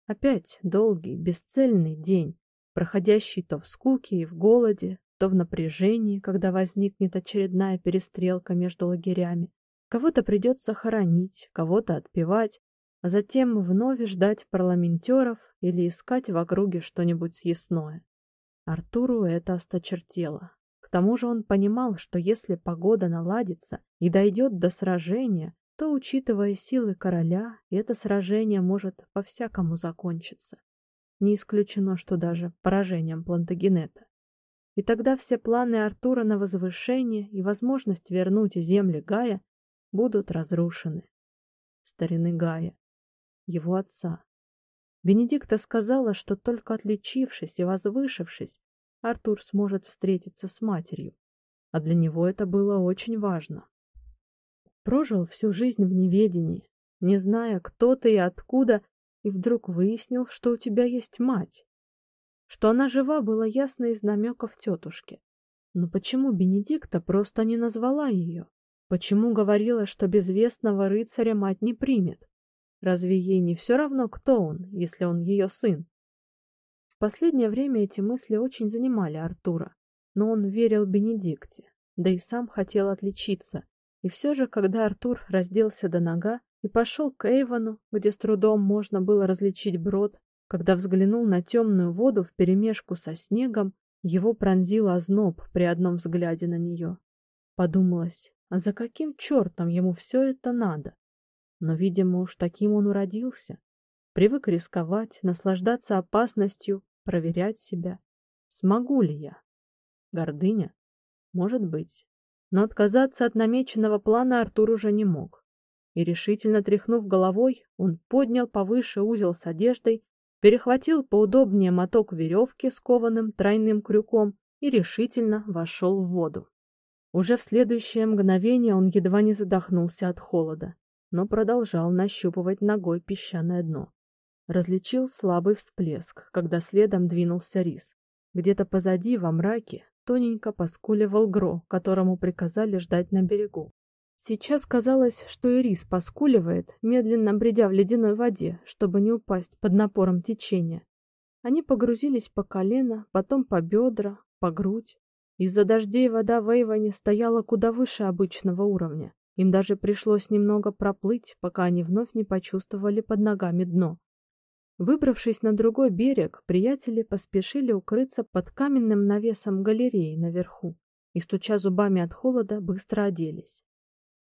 Speaker 1: Опять долгий, бесцельный день, проходящий то в скуке и в голоде, то в напряжении, когда возникнет очередная перестрелка между лагерями. Кого-то придется хоронить, кого-то отпевать, а затем вновь ждать парламентеров или искать в округе что-нибудь съестное. Артуру это осточертело. К тому же он понимал, что если погода наладится и дойдет до сражения, то, учитывая силы короля, это сражение может по-всякому закончиться. Не исключено, что даже поражением Плантагенета. И тогда все планы Артура на возвышение и возможность вернуть земли Гая будут разрушены. Старины Гая его отца. Бенедикта сказала, что только отличившись и возвышившись, Артур сможет встретиться с матерью, а для него это было очень важно. Прожил всю жизнь в неведении, не зная, кто ты и откуда, и вдруг выяснил, что у тебя есть мать. Что она жива, было ясно из намеков тетушки. Но почему Бенедикта просто не назвала ее? Почему говорила, что безвестного рыцаря мать не примет? Разве ей не все равно, кто он, если он ее сын? В последнее время эти мысли очень занимали Артура, но он верил Бенедикте, да и сам хотел отличиться. И все же, когда Артур разделся до нога и пошел к Эйвону, где с трудом можно было различить брод, когда взглянул на темную воду вперемешку со снегом, его пронзил озноб при одном взгляде на нее. Подумалось, а за каким чертом ему все это надо? Но, видимо, уж таким он уродился. Привык рисковать, наслаждаться опасностью, проверять себя. Смогу ли я? Гордыня? Может быть. Но отказаться от намеченного плана Артур уже не мог. И решительно тряхнув головой, он поднял повыше узел с одеждой, перехватил поудобнее моток веревки с кованым тройным крюком и решительно вошел в воду. Уже в следующее мгновение он едва не задохнулся от холода но продолжал нащупывать ногой песчаное дно. Различил слабый всплеск, когда следом двинулся рис. Где-то позади, во мраке, тоненько поскуливал Гро, которому приказали ждать на берегу. Сейчас казалось, что и рис поскуливает, медленно бредя в ледяной воде, чтобы не упасть под напором течения. Они погрузились по колено, потом по бедра, по грудь. Из-за дождей вода в Эйвоне стояла куда выше обычного уровня. Им даже пришлось немного проплыть, пока они вновь не почувствовали под ногами дно. Выбравшись на другой берег, приятели поспешили укрыться под каменным навесом галереи наверху и, стуча зубами от холода, быстро оделись.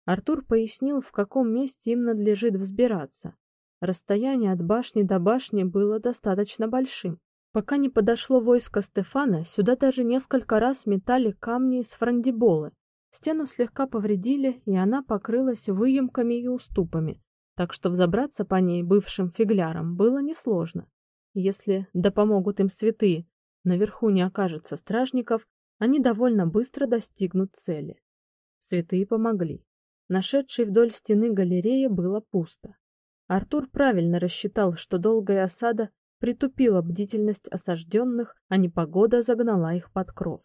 Speaker 1: Артур пояснил, в каком месте им надлежит взбираться. Расстояние от башни до башни было достаточно большим. Пока не подошло войско Стефана, сюда даже несколько раз метали камни из франдиболы. Стену слегка повредили, и она покрылась выемками и уступами, так что взобраться по ней бывшим фиглярам было несложно. Если да помогут им святые, наверху не окажется стражников, они довольно быстро достигнут цели. Святые помогли. Нашедшей вдоль стены галереи было пусто. Артур правильно рассчитал, что долгая осада притупила бдительность осажденных, а непогода загнала их под кров.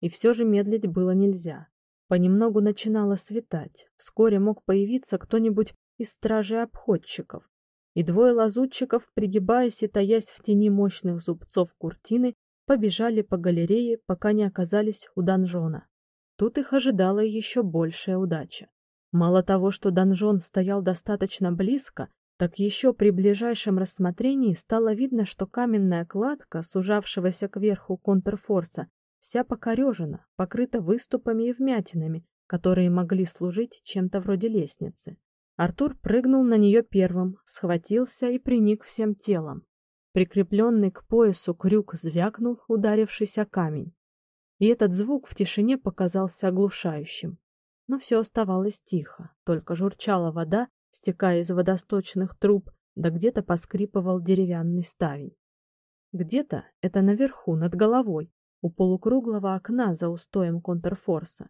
Speaker 1: И все же медлить было нельзя. Понемногу начинало светать. Вскоре мог появиться кто-нибудь из стражей обходчиков. И двое лазутчиков, пригибаясь и таясь в тени мощных зубцов куртины, побежали по галерее, пока не оказались у донжона. Тут их ожидала еще большая удача. Мало того, что донжон стоял достаточно близко, так еще при ближайшем рассмотрении стало видно, что каменная кладка, сужавшегося кверху контрфорса, вся покорежена, покрыта выступами и вмятинами, которые могли служить чем-то вроде лестницы. Артур прыгнул на нее первым, схватился и приник всем телом. Прикрепленный к поясу крюк звякнул, ударившись о камень. И этот звук в тишине показался оглушающим но все оставалось тихо, только журчала вода, стекая из водосточных труб, да где-то поскрипывал деревянный ставень. Где-то это наверху, над головой, у полукруглого окна за устоем контрфорса.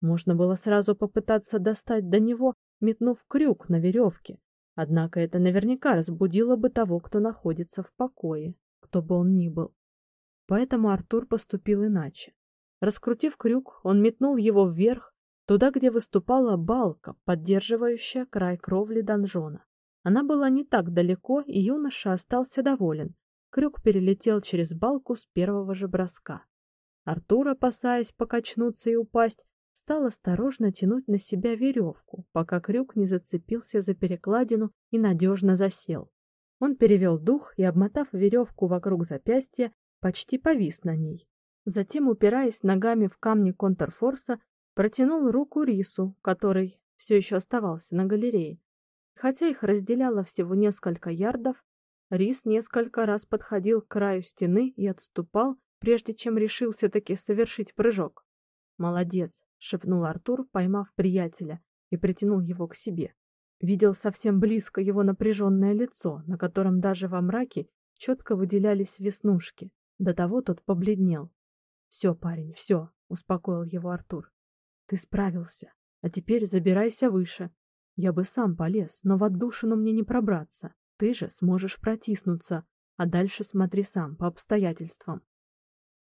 Speaker 1: Можно было сразу попытаться достать до него, метнув крюк на веревке. Однако это наверняка разбудило бы того, кто находится в покое, кто бы он ни был. Поэтому Артур поступил иначе. Раскрутив крюк, он метнул его вверх, туда, где выступала балка, поддерживающая край кровли донжона. Она была не так далеко, и юноша остался доволен. Крюк перелетел через балку с первого же броска. Артур, опасаясь покачнуться и упасть, стал осторожно тянуть на себя веревку, пока крюк не зацепился за перекладину и надежно засел. Он перевел дух и, обмотав веревку вокруг запястья, почти повис на ней. Затем, упираясь ногами в камни контрфорса, Протянул руку Рису, который все еще оставался на галерее. Хотя их разделяло всего несколько ярдов, Рис несколько раз подходил к краю стены и отступал, прежде чем решился таки совершить прыжок. "Молодец", шепнул Артур, поймав приятеля и притянул его к себе. Видел совсем близко его напряженное лицо, на котором даже во мраке четко выделялись веснушки. До того тот побледнел. «Все, парень, все», — успокоил его Артур. Ты справился, а теперь забирайся выше. Я бы сам полез, но в отдушину мне не пробраться. Ты же сможешь протиснуться, а дальше смотри сам по обстоятельствам.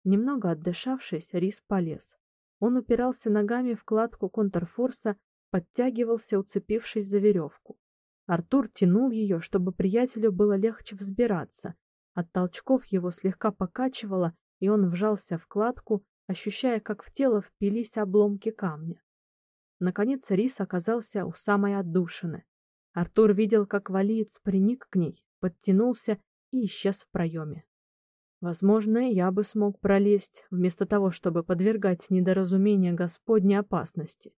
Speaker 1: Немного отдышавшись, Рис полез. Он упирался ногами в кладку контрфорса, подтягивался, уцепившись за веревку. Артур тянул ее, чтобы приятелю было легче взбираться. От толчков его слегка покачивало, и он вжался в кладку, ощущая, как в тело впились обломки камня. Наконец Рис оказался у самой отдушины. Артур видел, как валиец приник к ней, подтянулся и исчез в проеме. Возможно, я бы смог пролезть, вместо того, чтобы подвергать недоразумения Господней опасности.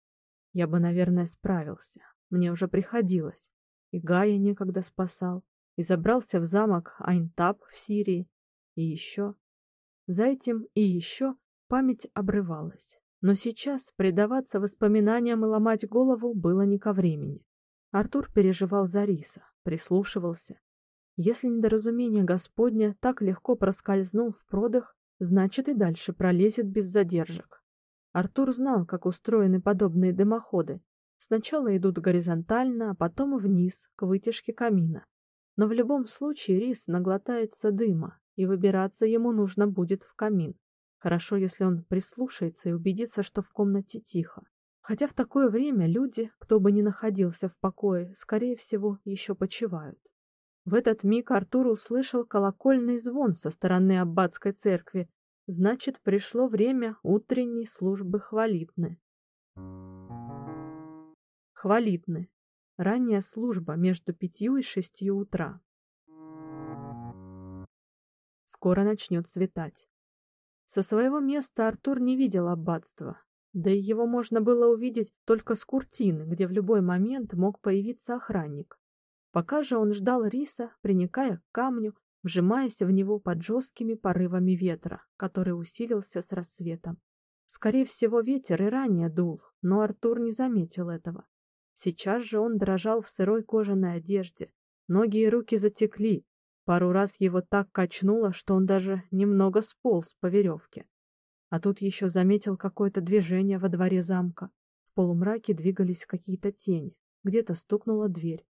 Speaker 1: Я бы, наверное, справился. Мне уже приходилось. И Гая некогда спасал, и забрался в замок Айнтап в Сирии, и еще. За этим и еще Память обрывалась, но сейчас предаваться воспоминаниям и ломать голову было не ко времени. Артур переживал за Риса, прислушивался. Если недоразумение Господня так легко проскользнул в продых, значит и дальше пролезет без задержек. Артур знал, как устроены подобные дымоходы. Сначала идут горизонтально, а потом вниз, к вытяжке камина. Но в любом случае рис наглотается дыма, и выбираться ему нужно будет в камин. Хорошо, если он прислушается и убедится, что в комнате тихо. Хотя в такое время люди, кто бы ни находился в покое, скорее всего, еще почивают. В этот миг Артур услышал колокольный звон со стороны аббатской церкви. Значит, пришло время утренней службы хвалитны. Хвалитны. Ранняя служба между пятью и шестью утра. Скоро начнет светать. Со своего места Артур не видел аббатства, да и его можно было увидеть только с куртины, где в любой момент мог появиться охранник. Пока же он ждал риса, приникая к камню, вжимаясь в него под жесткими порывами ветра, который усилился с рассветом. Скорее всего, ветер и ранее дул, но Артур не заметил этого. Сейчас же он дрожал в сырой кожаной одежде. Ноги и руки затекли. Пару раз его так качнуло, что он даже немного сполз по веревке. А тут еще заметил какое-то движение во дворе замка. В полумраке двигались какие-то тени. Где-то стукнула дверь.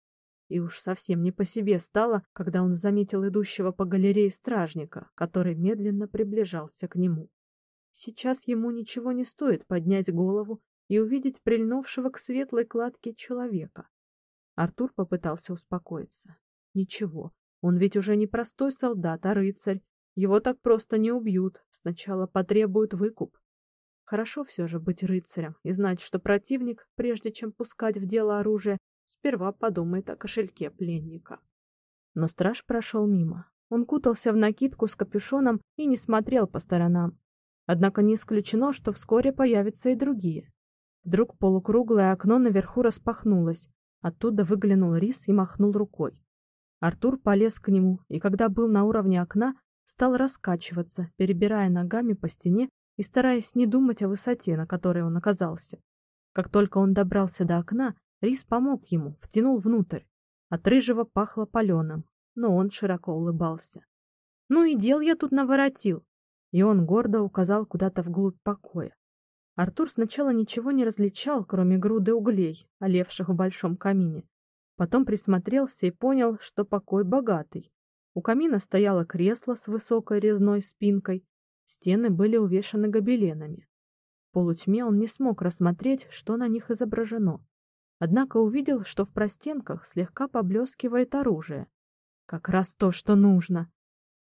Speaker 1: И уж совсем не по себе стало, когда он заметил идущего по галерее стражника, который медленно приближался к нему. Сейчас ему ничего не стоит поднять голову и увидеть прильнувшего к светлой кладке человека. Артур попытался успокоиться. Ничего, он ведь уже не простой солдат, а рыцарь, его так просто не убьют, сначала потребуют выкуп. Хорошо все же быть рыцарем и знать, что противник, прежде чем пускать в дело оружие, сперва подумает о кошельке пленника. Но страж прошел мимо. Он кутался в накидку с капюшоном и не смотрел по сторонам. Однако не исключено, что вскоре появятся и другие. Вдруг полукруглое окно наверху распахнулось. Оттуда выглянул Рис и махнул рукой. Артур полез к нему, и когда был на уровне окна, стал раскачиваться, перебирая ногами по стене и стараясь не думать о высоте, на которой он оказался. Как только он добрался до окна, Рис помог ему, втянул внутрь. От рыжего пахло паленым, но он широко улыбался. «Ну и дел я тут наворотил!» И он гордо указал куда-то вглубь покоя. Артур сначала ничего не различал, кроме груды углей, олевших в большом камине. Потом присмотрелся и понял, что покой богатый. У камина стояло кресло с высокой резной спинкой, стены были увешаны гобеленами. В полутьме он не смог рассмотреть, что на них изображено. Однако увидел, что в простенках слегка поблескивает оружие. Как раз то, что нужно.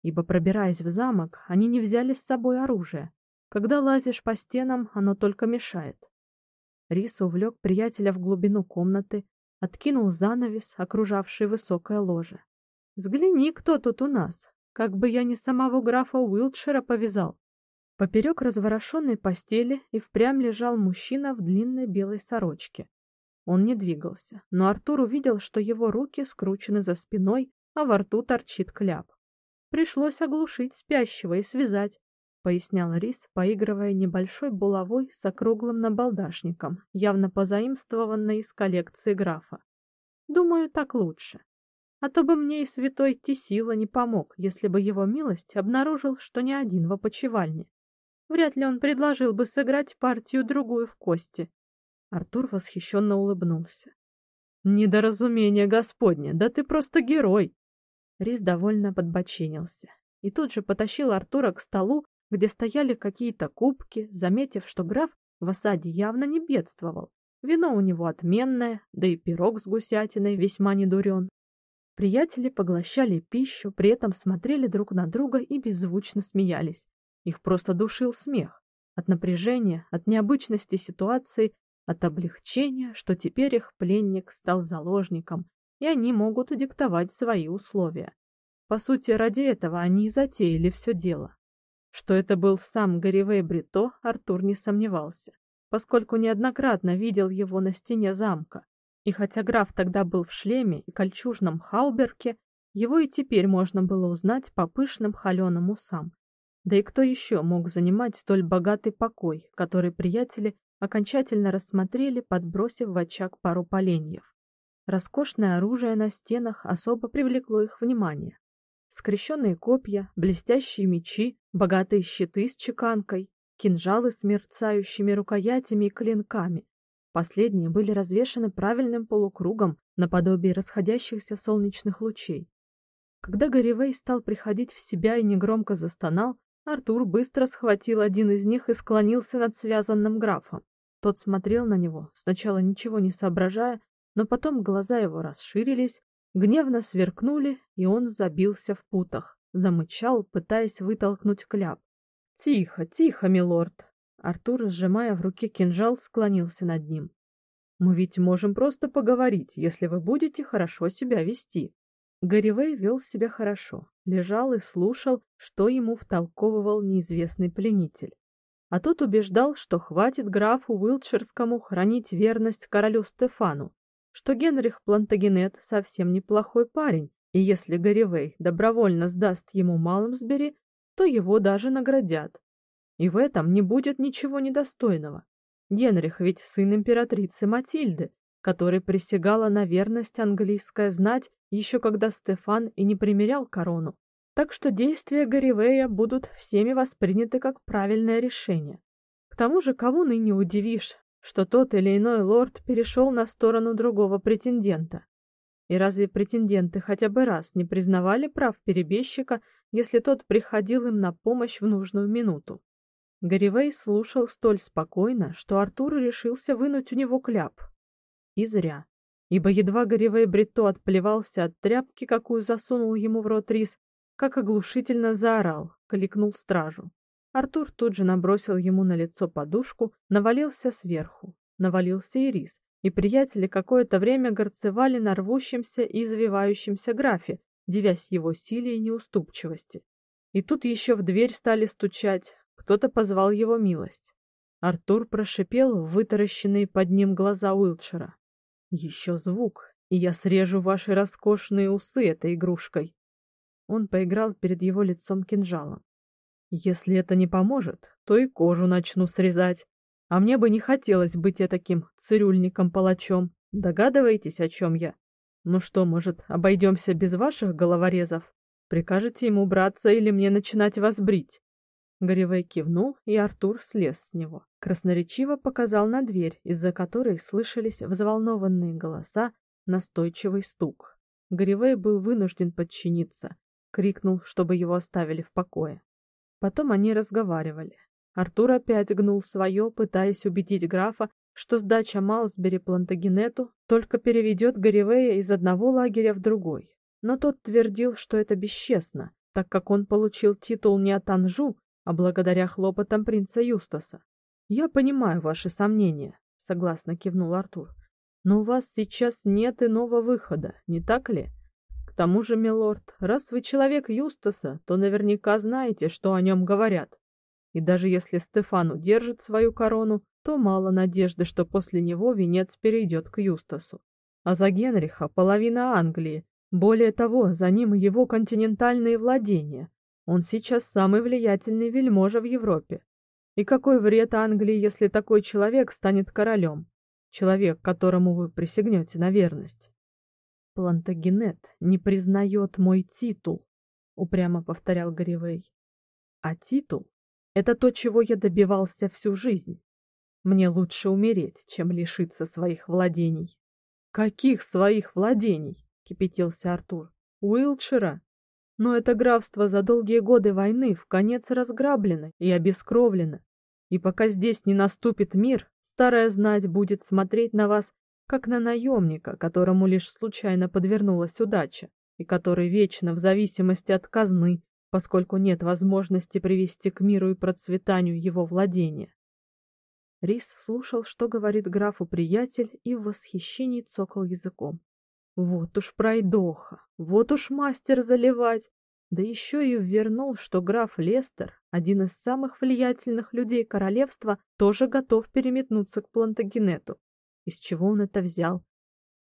Speaker 1: Ибо пробираясь в замок, они не взяли с собой оружие. Когда лазишь по стенам, оно только мешает. Рис увлек приятеля в глубину комнаты, откинул занавес, окружавший высокое ложе. Взгляни, кто тут у нас. Как бы я не самого графа Уилтшира повязал. Поперек разворошенной постели и впрямь лежал мужчина в длинной белой сорочке. Он не двигался, но Артур увидел, что его руки скручены за спиной, а во рту торчит кляп. Пришлось оглушить спящего и связать, пояснял Рис, поигрывая небольшой булавой с округлым набалдашником, явно позаимствованной из коллекции графа. Думаю, так лучше. А то бы мне и святой Тисила не помог, если бы его милость обнаружил, что не один в опочивальне. Вряд ли он предложил бы сыграть партию другую в кости. Артур восхищенно улыбнулся. Недоразумение Господне, да ты просто герой. Рис довольно подбоченился и тут же потащил Артура к столу, где стояли какие-то кубки, заметив, что граф в осаде явно не бедствовал. Вино у него отменное, да и пирог с гусятиной весьма недурен. Приятели поглощали пищу, при этом смотрели друг на друга и беззвучно смеялись. Их просто душил смех. От напряжения, от необычности ситуации, от облегчения, что теперь их пленник стал заложником, и они могут диктовать свои условия. По сути, ради этого они и затеяли все дело. Что это был сам Гарривей Брито, Артур не сомневался, поскольку неоднократно видел его на стене замка. И хотя граф тогда был в шлеме и кольчужном хауберке, его и теперь можно было узнать по пышным холеным усам. Да и кто еще мог занимать столь богатый покой, который приятели окончательно рассмотрели, подбросив в очаг пару поленьев. Роскошное оружие на стенах особо привлекло их внимание. Скрещенные копья, блестящие мечи, богатые щиты с чеканкой, кинжалы с мерцающими рукоятями и клинками, Последние были развешаны правильным полукругом наподобие расходящихся солнечных лучей. Когда Гарривей стал приходить в себя и негромко застонал, Артур быстро схватил один из них и склонился над связанным графом. Тот смотрел на него, сначала ничего не соображая, но потом глаза его расширились, гневно сверкнули, и он забился в путах, замычал, пытаясь вытолкнуть кляп. "Тихо, тихо, милорд", Артур, сжимая в руке кинжал, склонился над ним. Мы ведь можем просто поговорить, если вы будете хорошо себя вести. Гарривей вел себя хорошо, лежал и слушал, что ему втолковывал неизвестный пленитель. А тот убеждал, что хватит графу Уилтширскому хранить верность королю Стефану, что Генрих Плантагенет совсем неплохой парень, и если Гарривей добровольно сдаст ему Малмсбери, то его даже наградят. И в этом не будет ничего недостойного. Генрих ведь сын императрицы Матильды, которой присягала на верность английская знать еще когда Стефан и не примерял корону. Так что действия Гарривея будут всеми восприняты как правильное решение. К тому же, кого ныне удивишь, что тот или иной лорд перешел на сторону другого претендента. И разве претенденты хотя бы раз не признавали прав перебежчика, если тот приходил им на помощь в нужную минуту? Гарривей слушал столь спокойно, что Артур решился вынуть у него кляп. И зря, ибо едва Гарривей Бритто отплевался от тряпки, какую засунул ему в рот Рис, как оглушительно заорал, кликнул стражу. Артур тут же набросил ему на лицо подушку, навалился сверху, навалился и Рис, и приятели какое-то время горцевали на рвущемся и завивающемся графе, дивясь его силе и неуступчивости. И тут еще в дверь стали стучать, кто-то позвал его милость. Артур прошипел в вытаращенные под ним глаза Уилтшера. «Еще звук, и я срежу ваши роскошные усы этой игрушкой. Он поиграл перед его лицом кинжалом. Если это не поможет, то и кожу начну срезать. А мне бы не хотелось быть я таким цирюльником-палачом. Догадываетесь, о чем я? Ну что, может, обойдемся без ваших головорезов? Прикажете ему браться или мне начинать вас брить? Горевой кивнул, и Артур слез с него. Красноречиво показал на дверь, из-за которой слышались взволнованные голоса, настойчивый стук. Горевой был вынужден подчиниться, крикнул, чтобы его оставили в покое. Потом они разговаривали. Артур опять гнул свое, пытаясь убедить графа, что сдача Малсбери Плантагенету только переведет Горевея из одного лагеря в другой. Но тот твердил, что это бесчестно, так как он получил титул не от Анжу, а благодаря хлопотам принца Юстаса. Я понимаю ваши сомнения, согласно кивнул Артур. Но у вас сейчас нет иного выхода, не так ли? Тому же, милорд, раз вы человек Юстаса, то наверняка знаете, что о нем говорят. И даже если Стефан удержит свою корону, то мало надежды, что после него венец перейдет к Юстасу. А за Генриха половина Англии, более того, за ним его континентальные владения, он сейчас самый влиятельный вельможа в Европе. И какой вред Англии, если такой человек станет королем? Человек, которому вы присягнете на верность. Плантагенет не признает мой титул, упрямо повторял Гарривей. А титул это то, чего я добивался всю жизнь. Мне лучше умереть, чем лишиться своих владений. Каких своих владений? кипятился Артур. Уилтшира но это графство за долгие годы войны в конец разграблено и обескровлено. И пока здесь не наступит мир, старая знать будет смотреть на вас как на наемника, которому лишь случайно подвернулась удача, и который вечно в зависимости от казны, поскольку нет возможности привести к миру и процветанию его владения. Рис слушал, что говорит графу приятель, и в восхищении цокал языком. Вот уж пройдоха, вот уж мастер заливать. Да еще и вернул, что граф Лестер, один из самых влиятельных людей королевства, тоже готов переметнуться к Плантагенету. Из чего он это взял?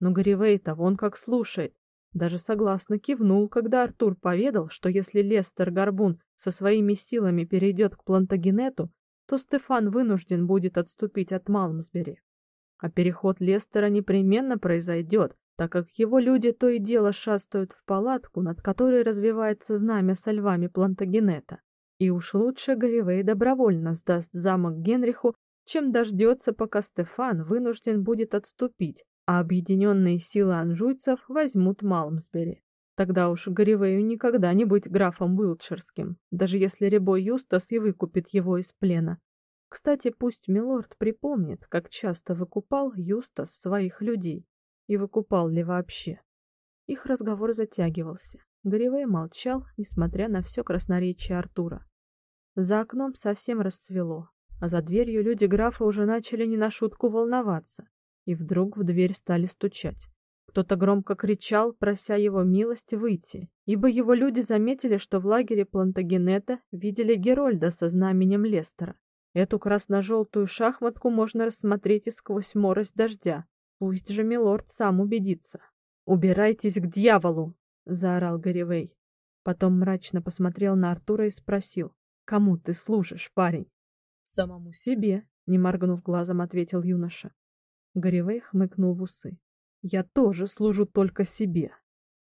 Speaker 1: Но Гарривей-то вон как слушает. Даже согласно кивнул, когда Артур поведал, что если Лестер Горбун со своими силами перейдет к Плантагенету, то Стефан вынужден будет отступить от Малмсбери. А переход Лестера непременно произойдет, так как его люди то и дело шастают в палатку, над которой развивается знамя со львами Плантагенета. И уж лучше Гарривей добровольно сдаст замок Генриху, чем дождется, пока Стефан вынужден будет отступить, а объединенные силы анжуйцев возьмут Малмсбери.
Speaker 2: Тогда уж Горевею никогда не быть графом Уилтширским, даже если Рябой Юстас и выкупит его из плена. Кстати, пусть милорд припомнит, как часто выкупал Юстас своих людей, и выкупал ли вообще. Их разговор затягивался. Горевей молчал, несмотря на все красноречие Артура. За окном совсем расцвело, а за дверью люди графа уже начали не на шутку волноваться, и вдруг в дверь стали стучать. Кто-то громко кричал, прося его милости выйти, ибо его люди заметили, что в лагере Плантагенета видели Герольда со знаменем Лестера. Эту красно-желтую шахматку можно рассмотреть и сквозь морось дождя. Пусть же милорд сам убедится. «Убирайтесь к дьяволу!» — заорал Гарривей. Потом мрачно посмотрел на Артура и спросил. «Кому ты служишь, парень?» «Самому себе», — не моргнув глазом, ответил юноша. Гарривей хмыкнул в усы. Я тоже служу только себе.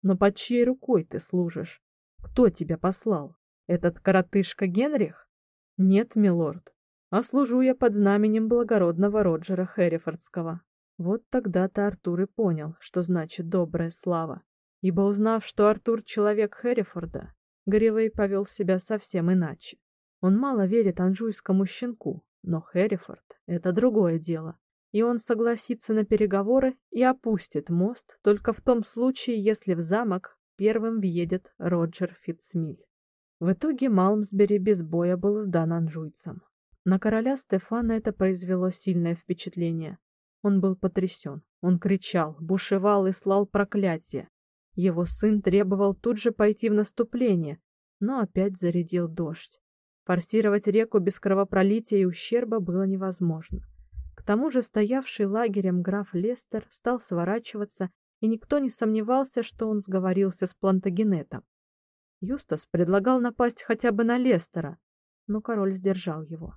Speaker 2: Но под чьей рукой ты служишь? Кто тебя послал? Этот коротышка Генрих? Нет, милорд. А служу я под знаменем благородного Роджера Хэррифордского. Вот тогда-то Артур и понял, что значит добрая слава. Ибо узнав, что Артур человек Хэррифорда, Горевей повел себя совсем иначе. Он мало верит анжуйскому щенку, но Хэррифорд — это другое дело и он согласится на переговоры и опустит мост только в том случае, если в замок первым въедет Роджер Фитцмиль. В итоге Малмсбери без боя был сдан анжуйцам. На короля Стефана это произвело сильное впечатление. Он был потрясен. Он кричал, бушевал и слал проклятия. Его сын требовал тут же пойти в наступление, но опять зарядил дождь. Форсировать реку без кровопролития и ущерба было невозможно. К тому же стоявший лагерем граф Лестер стал сворачиваться, и никто не сомневался, что он сговорился с Плантагенетом. Юстас предлагал напасть хотя бы на Лестера, но король сдержал его.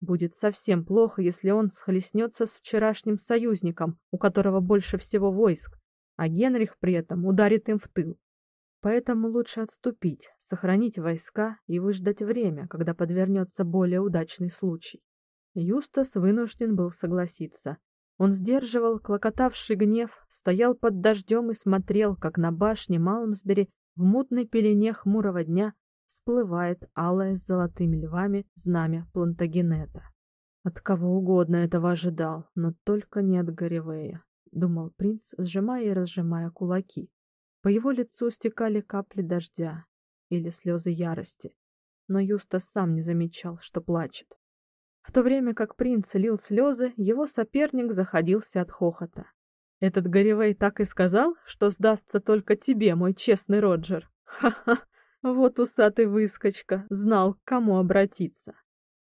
Speaker 2: Будет совсем плохо, если он схлестнется с вчерашним союзником, у которого больше всего войск, а Генрих при этом ударит им в тыл. Поэтому лучше отступить, сохранить войска и выждать время, когда подвернется более удачный случай. Юстас вынужден был согласиться. Он сдерживал клокотавший гнев, стоял под дождем и смотрел, как на башне Малмсбери в мутной пелене хмурого дня всплывает алое с золотыми львами знамя Плантагенета. От кого угодно этого ожидал, но только не от Горевея, думал принц, сжимая и разжимая кулаки. По его лицу стекали капли дождя или слезы ярости, но Юстас сам не замечал, что плачет. В то время как принц лил слезы, его соперник заходился от хохота. Этот Горевей так и сказал, что сдастся только тебе, мой честный Роджер. Ха-ха. Вот усатый выскочка, знал, к кому обратиться.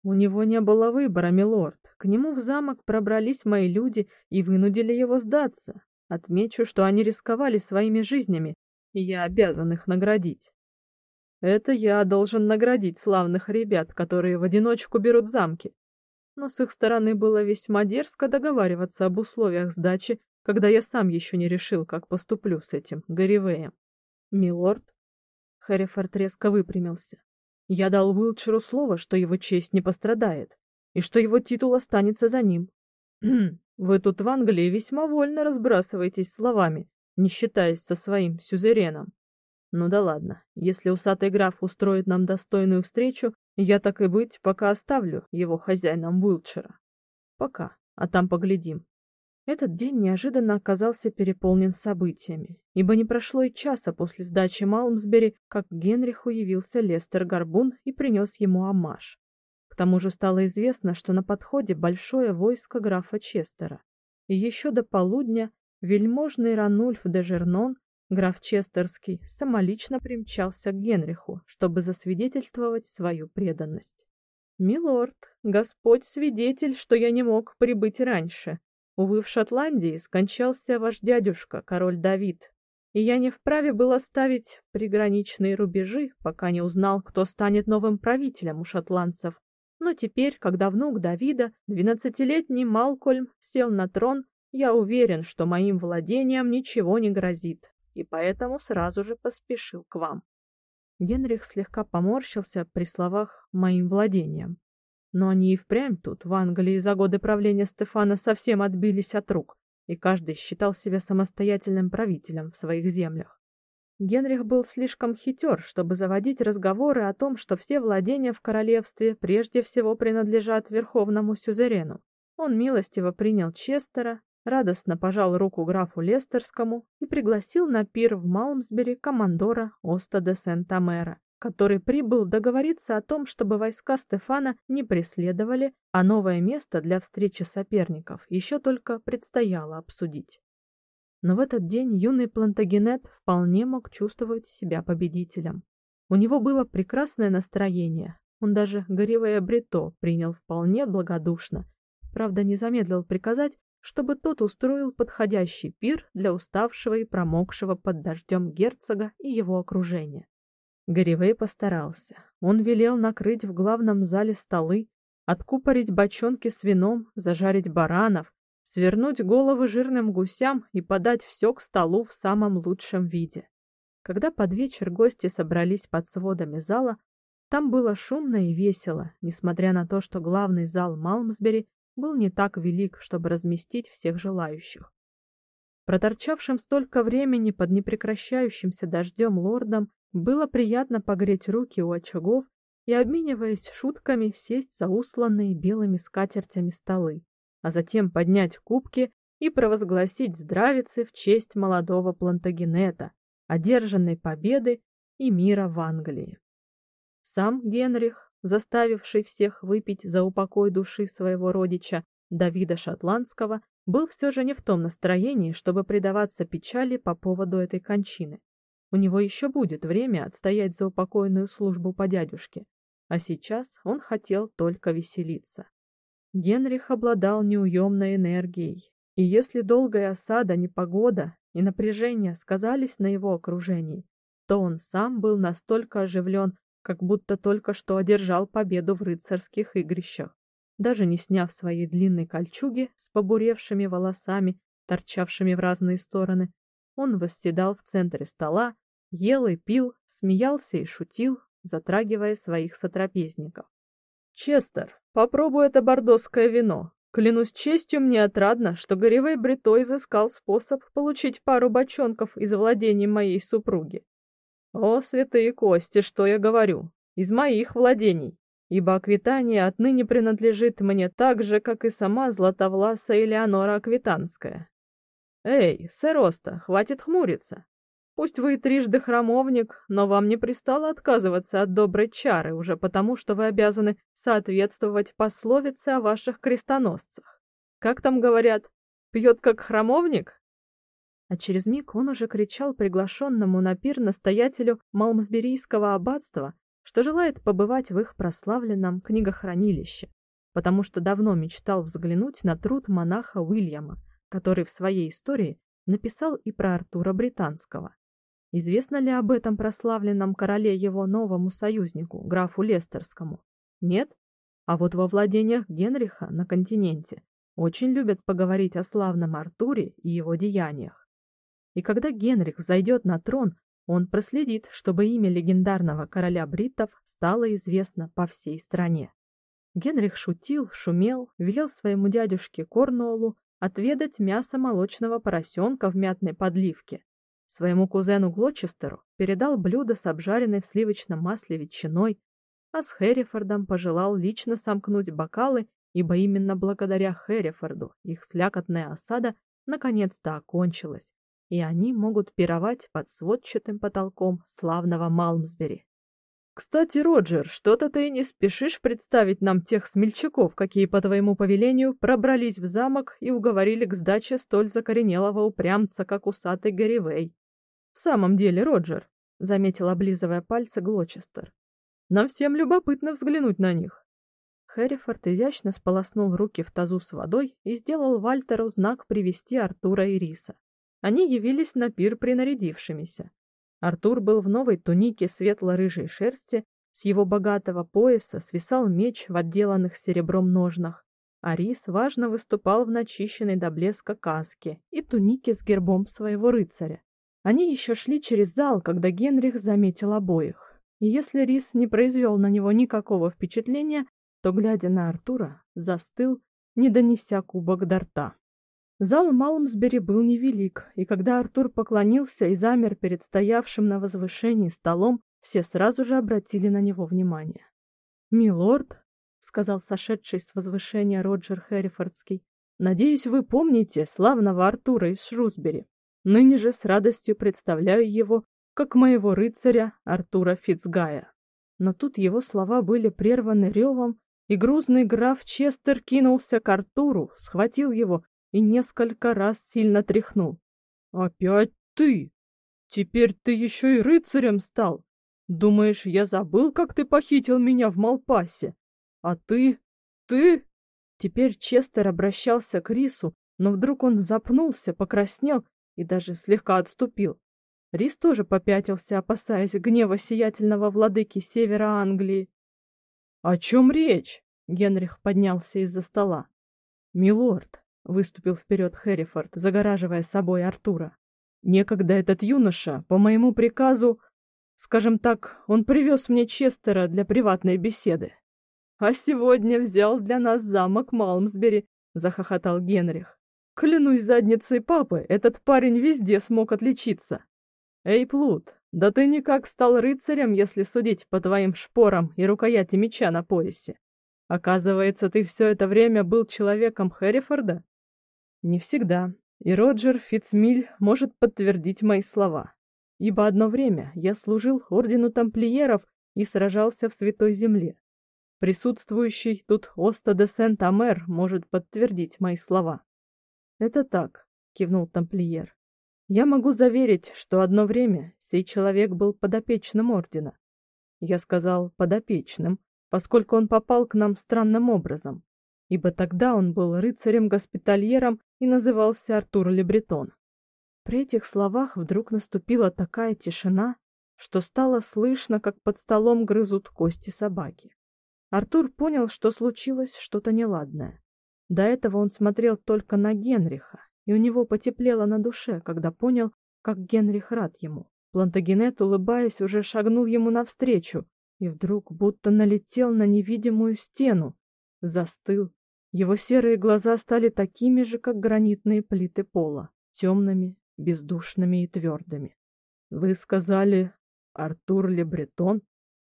Speaker 2: У него не было выбора, милорд. К нему в замок пробрались мои люди и вынудили его сдаться. Отмечу, что они рисковали своими жизнями, и я обязан их наградить. Это я должен наградить славных ребят, которые в одиночку берут замки но с их стороны было весьма дерзко договариваться об условиях сдачи, когда я сам еще не решил, как поступлю с этим Гарривеем. Милорд Хэррифорд резко выпрямился. Я дал Уилчеру слово, что его честь не пострадает и что его титул останется за ним. Вы тут в Англии весьма вольно разбрасываетесь словами, не считаясь со своим сюзереном. Ну да ладно, если усатый граф устроит нам достойную встречу, я так и быть, пока оставлю его хозяином Уилтшира. Пока, а там поглядим. Этот день неожиданно оказался переполнен событиями, ибо не прошло и часа после сдачи Малмсбери, как к Генриху явился Лестер Горбун и принес ему амаш. К тому же стало известно, что на подходе большое войско графа Честера. И еще до полудня вельможный Ранульф де Жернон Граф Честерский самолично примчался к Генриху, чтобы засвидетельствовать свою преданность. Милорд, Господь свидетель, что я не мог прибыть раньше. Увы, в Шотландии скончался ваш дядюшка, король Давид, и я не вправе был оставить приграничные рубежи, пока не узнал, кто станет новым правителем у шотландцев. Но теперь, когда внук Давида, двенадцатилетний Малкольм, сел на трон, я уверен, что моим владениям ничего не грозит и поэтому сразу же поспешил к вам. Генрих слегка поморщился при словах моим владениям. Но они и впрямь тут, в Англии, за годы правления Стефана совсем отбились от рук, и каждый считал себя самостоятельным правителем в своих землях.
Speaker 1: Генрих был слишком хитер, чтобы заводить разговоры о том, что все владения в королевстве прежде всего принадлежат верховному сюзерену. Он милостиво принял Честера, радостно пожал руку графу Лестерскому и пригласил на пир в Малмсбери командора Оста де Сент-Амера, который прибыл договориться о том, чтобы войска Стефана не преследовали, а новое место для встречи соперников еще только предстояло обсудить. Но в этот день юный Плантагенет вполне мог чувствовать себя победителем. У него было прекрасное настроение. Он даже горевое брито принял вполне благодушно. Правда, не замедлил приказать, чтобы тот устроил подходящий пир для уставшего и промокшего под дождем герцога и его окружения. Горевей постарался. Он велел накрыть в главном зале столы, откупорить бочонки с вином, зажарить баранов, свернуть головы жирным гусям и подать все к столу в самом лучшем виде. Когда под вечер гости собрались под сводами зала, там было шумно и весело, несмотря на то, что главный зал Малмсбери был не так велик, чтобы разместить всех желающих. Проторчавшим столько времени под непрекращающимся дождем лордам было приятно погреть руки у очагов и, обмениваясь шутками, сесть за усланные белыми скатертями столы, а затем поднять кубки и провозгласить здравицы в честь молодого Плантагенета, одержанной победы и мира в Англии. Сам Генрих заставивший всех выпить за упокой души своего родича Давида Шотландского, был все же не в том настроении, чтобы предаваться печали по поводу этой кончины. У него еще будет время отстоять за упокойную службу по дядюшке, а сейчас он хотел только веселиться. Генрих обладал неуемной энергией, и если долгая осада, непогода и напряжение сказались на его окружении, то он сам был настолько оживлен как будто только что одержал победу в рыцарских игрищах. Даже не сняв своей длинной кольчуги с побуревшими волосами, торчавшими в разные стороны, он восседал в центре стола, ел и пил, смеялся и шутил, затрагивая своих сотрапезников. Честер, попробуй это бордоское вино. Клянусь честью, мне отрадно, что горевой Брито изыскал способ получить пару бочонков из владений моей супруги. О, святые кости, что я говорю? Из моих владений, ибо Аквитания отныне принадлежит мне так же, как и сама златовласая Элеонора Аквитанская. Эй, сыроста, хватит хмуриться. Пусть вы и трижды храмовник, но вам не пристало отказываться от доброй чары уже потому, что вы обязаны соответствовать пословице о ваших крестоносцах. Как там говорят, пьет как храмовник? а через миг он уже кричал приглашенному на пир настоятелю Малмсберийского аббатства, что желает побывать в их прославленном книгохранилище, потому что давно мечтал взглянуть на труд монаха Уильяма, который в своей истории написал и про Артура Британского. Известно ли об этом прославленном короле его новому союзнику, графу Лестерскому? Нет? А вот во владениях Генриха на континенте очень любят поговорить о славном Артуре и его деяниях. И когда Генрих зайдет на трон, он проследит, чтобы имя легендарного короля бриттов стало известно по всей стране. Генрих шутил, шумел, велел своему дядюшке Корнуоллу отведать мясо молочного поросенка в мятной подливке. Своему кузену Глочестеру передал блюдо с обжаренной в сливочном масле ветчиной, а с Хэррифордом пожелал лично сомкнуть бокалы, ибо именно благодаря Хэррифорду их слякотная осада наконец-то окончилась, и они могут пировать под сводчатым потолком славного Малмсбери. Кстати, Роджер, что-то ты не спешишь представить нам тех смельчаков, какие по твоему повелению пробрались в замок и уговорили к сдаче столь закоренелого упрямца, как усатый Гарривей. В самом деле, Роджер, заметил, облизывая пальцы Глочестер. Нам всем любопытно взглянуть на них. Хэррифорд изящно сполоснул руки в тазу с водой и сделал Вальтеру знак привести Артура и Риса. Они явились на пир принарядившимися. Артур был в новой тунике светло-рыжей шерсти, с его богатого пояса свисал меч в отделанных серебром ножнах, а Рис важно выступал в начищенной до блеска каске и тунике с гербом своего рыцаря. Они еще шли через зал, когда Генрих заметил обоих. И если Рис не произвел на него никакого впечатления, то, глядя на Артура, застыл, не донеся кубок до рта. Зал Малмсбери был невелик, и когда Артур поклонился и замер перед стоявшим на возвышении столом, все сразу же обратили на него внимание. «Милорд», — сказал сошедший с возвышения Роджер Хэррифордский, — «надеюсь, вы помните славного Артура из Шрусбери. Ныне же с радостью представляю его как моего рыцаря Артура Фицгая». Но тут его слова были прерваны ревом, и грузный граф Честер кинулся к Артуру, схватил его и несколько раз сильно тряхнул. «Опять ты? Теперь ты еще и рыцарем стал? Думаешь, я забыл, как ты похитил меня в Малпасе? А ты... ты...» Теперь Честер обращался к Рису, но вдруг он запнулся, покраснел и даже слегка отступил. Рис тоже попятился, опасаясь гнева сиятельного владыки севера Англии. «О чем речь?» — Генрих поднялся из-за стола. «Милорд», — выступил вперед Хэррифорд, загораживая собой Артура. «Некогда этот юноша, по моему приказу, скажем так, он привез мне Честера для приватной беседы. А сегодня взял для нас замок Малмсбери», — захохотал Генрих. «Клянусь задницей папы, этот парень везде смог отличиться. «Эй, Плут, да ты никак стал рыцарем, если судить по твоим шпорам и рукояти меча на поясе. Оказывается, ты все это время был человеком Хэррифорда?» «Не всегда, и Роджер Фитцмиль может подтвердить мои слова, ибо одно время я служил ордену тамплиеров и сражался в Святой Земле. Присутствующий тут Оста де Сент-Амер может подтвердить мои слова». «Это так», — кивнул тамплиер. Я могу заверить, что одно время сей человек был подопечным ордена. Я сказал «подопечным», поскольку он попал к нам странным образом, ибо тогда он был рыцарем-госпитальером и назывался Артур Лебретон. При этих словах вдруг наступила такая тишина, что стало слышно, как под столом грызут кости собаки. Артур понял, что случилось что-то неладное. До этого он смотрел только на Генриха, и у него потеплело на душе, когда понял, как Генрих рад ему. Плантагенет, улыбаясь, уже шагнул ему навстречу и вдруг будто налетел на невидимую стену, застыл. Его серые глаза стали такими же, как гранитные плиты пола, темными, бездушными и твердыми. «Вы сказали, Артур Лебретон?»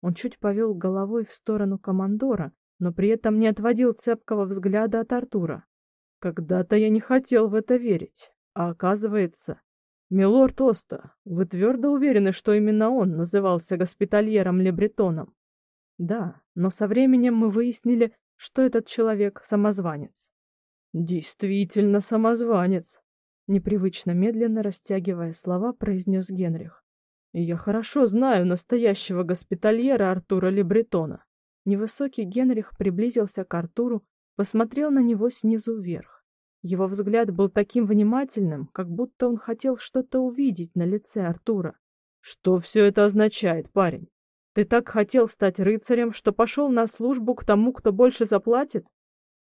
Speaker 1: Он чуть повел головой в сторону командора, но при этом не отводил цепкого взгляда от Артура. Когда-то я не хотел в это верить, а оказывается... Милорд Оста, вы твердо уверены, что именно он назывался госпитальером Лебретоном? Да, но со временем мы выяснили, что этот человек самозванец. Действительно самозванец, непривычно медленно растягивая слова, произнес Генрих. Я хорошо знаю настоящего госпитальера Артура Лебретона. Невысокий Генрих приблизился к Артуру посмотрел на него снизу вверх. Его взгляд был таким внимательным, как будто он хотел что-то увидеть на лице Артура. Что все это означает, парень? Ты так хотел стать рыцарем, что пошел на службу к тому, кто больше заплатит?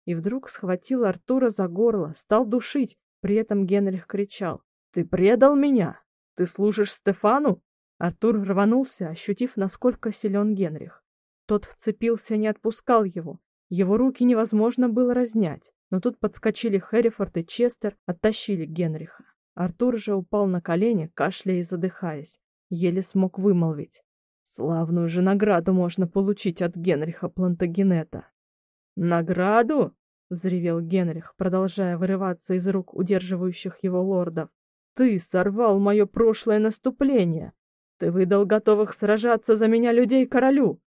Speaker 1: И вдруг схватил Артура за горло, стал душить, при этом Генрих кричал: "Ты предал меня? Ты служишь Стефану?" Артур рванулся, ощутив, насколько силен Генрих. Тот вцепился, не отпускал его, его руки невозможно было разнять, но тут подскочили Хэррифорд и Честер, оттащили Генриха. Артур же упал на колени, кашляя и задыхаясь, еле смог вымолвить: "Славную же награду можно получить от Генриха Плантагенета". "Награду?" взревел Генрих, продолжая вырываться из рук удерживающих его лордов. "Ты сорвал мое прошлое наступление. Ты выдал готовых сражаться за меня людей королю.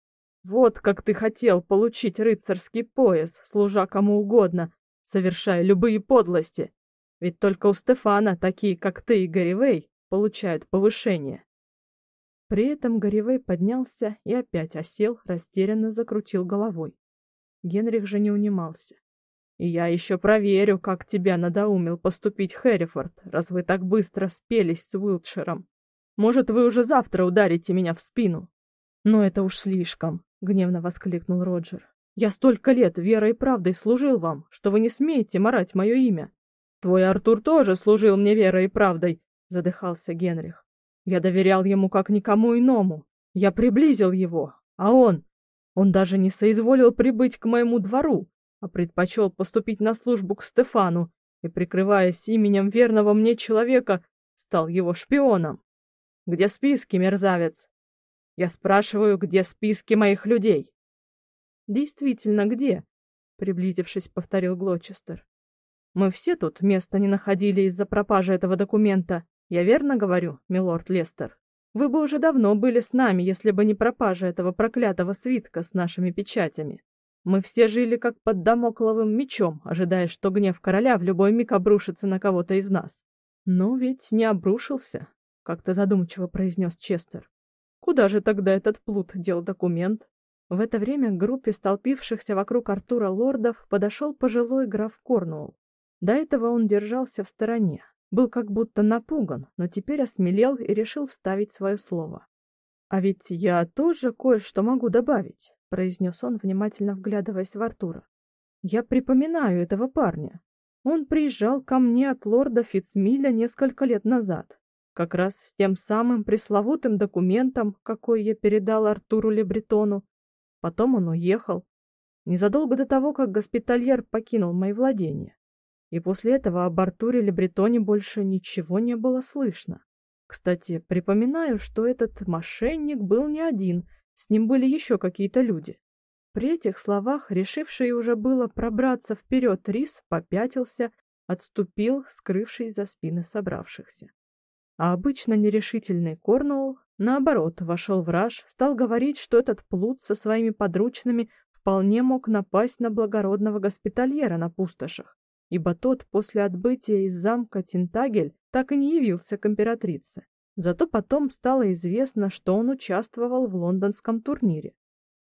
Speaker 1: Вот как ты хотел получить рыцарский пояс, служа кому угодно, совершая любые подлости. Ведь только у Стефана такие, как ты и Гарривей, получают повышение. При этом Гарривей поднялся и опять осел, растерянно закрутил головой. Генрих же не унимался. И я еще проверю, как тебя надоумил поступить Хэррифорд, раз вы так быстро спелись с Уилтширом. Может, вы уже завтра ударите меня в спину. Но это уж слишком гневно воскликнул Роджер. Я столько лет верой и правдой служил вам, что вы не смеете марать мое имя. Твой Артур тоже служил мне верой и правдой, задыхался Генрих. Я доверял ему как никому иному. Я приблизил его, а он, он даже не соизволил прибыть к моему двору, а предпочел поступить на службу к Стефану,
Speaker 2: и, прикрываясь именем верного мне человека, стал его шпионом. Где списки, мерзавец? Я спрашиваю, где списки моих людей?
Speaker 1: Действительно, где? Приблизившись, повторил Глочестер. Мы все тут места не находили из-за пропажи этого документа. Я верно говорю, милорд Лестер? Вы бы уже давно были с нами, если бы не пропажа этого проклятого свитка с нашими печатями. Мы все жили как под дамокловым мечом, ожидая, что гнев короля в любой миг обрушится на кого-то из нас. Но ведь не обрушился, как-то задумчиво произнес Честер. Куда же тогда этот плут дел документ? В это время к группе столпившихся вокруг Артура лордов подошел пожилой граф Корнуолл. До этого он держался в стороне, был как будто напуган, но теперь осмелел и решил вставить свое слово. А ведь я тоже кое-что могу добавить произнес он, внимательно вглядываясь в Артура. Я припоминаю этого парня. Он приезжал ко мне от лорда Фицмиля несколько лет назад, как раз с тем самым пресловутым документом, какой я передал Артуру Лебретону. Потом он уехал, незадолго до того, как госпитальер покинул мои владения. И после этого об Артуре Лебретоне больше ничего не было слышно. Кстати, припоминаю, что этот мошенник был не один, с ним были еще какие-то люди. При этих словах, решивший уже было пробраться вперед Рис, попятился, отступил, скрывшись за спины собравшихся. А обычно нерешительный Корнуолл, наоборот, вошел в раж, стал говорить, что этот плут со своими подручными вполне мог напасть на благородного госпитальера на пустошах, ибо тот после отбытия из замка Тинтагель так и не явился к императрице. Зато потом стало известно, что он участвовал в лондонском турнире,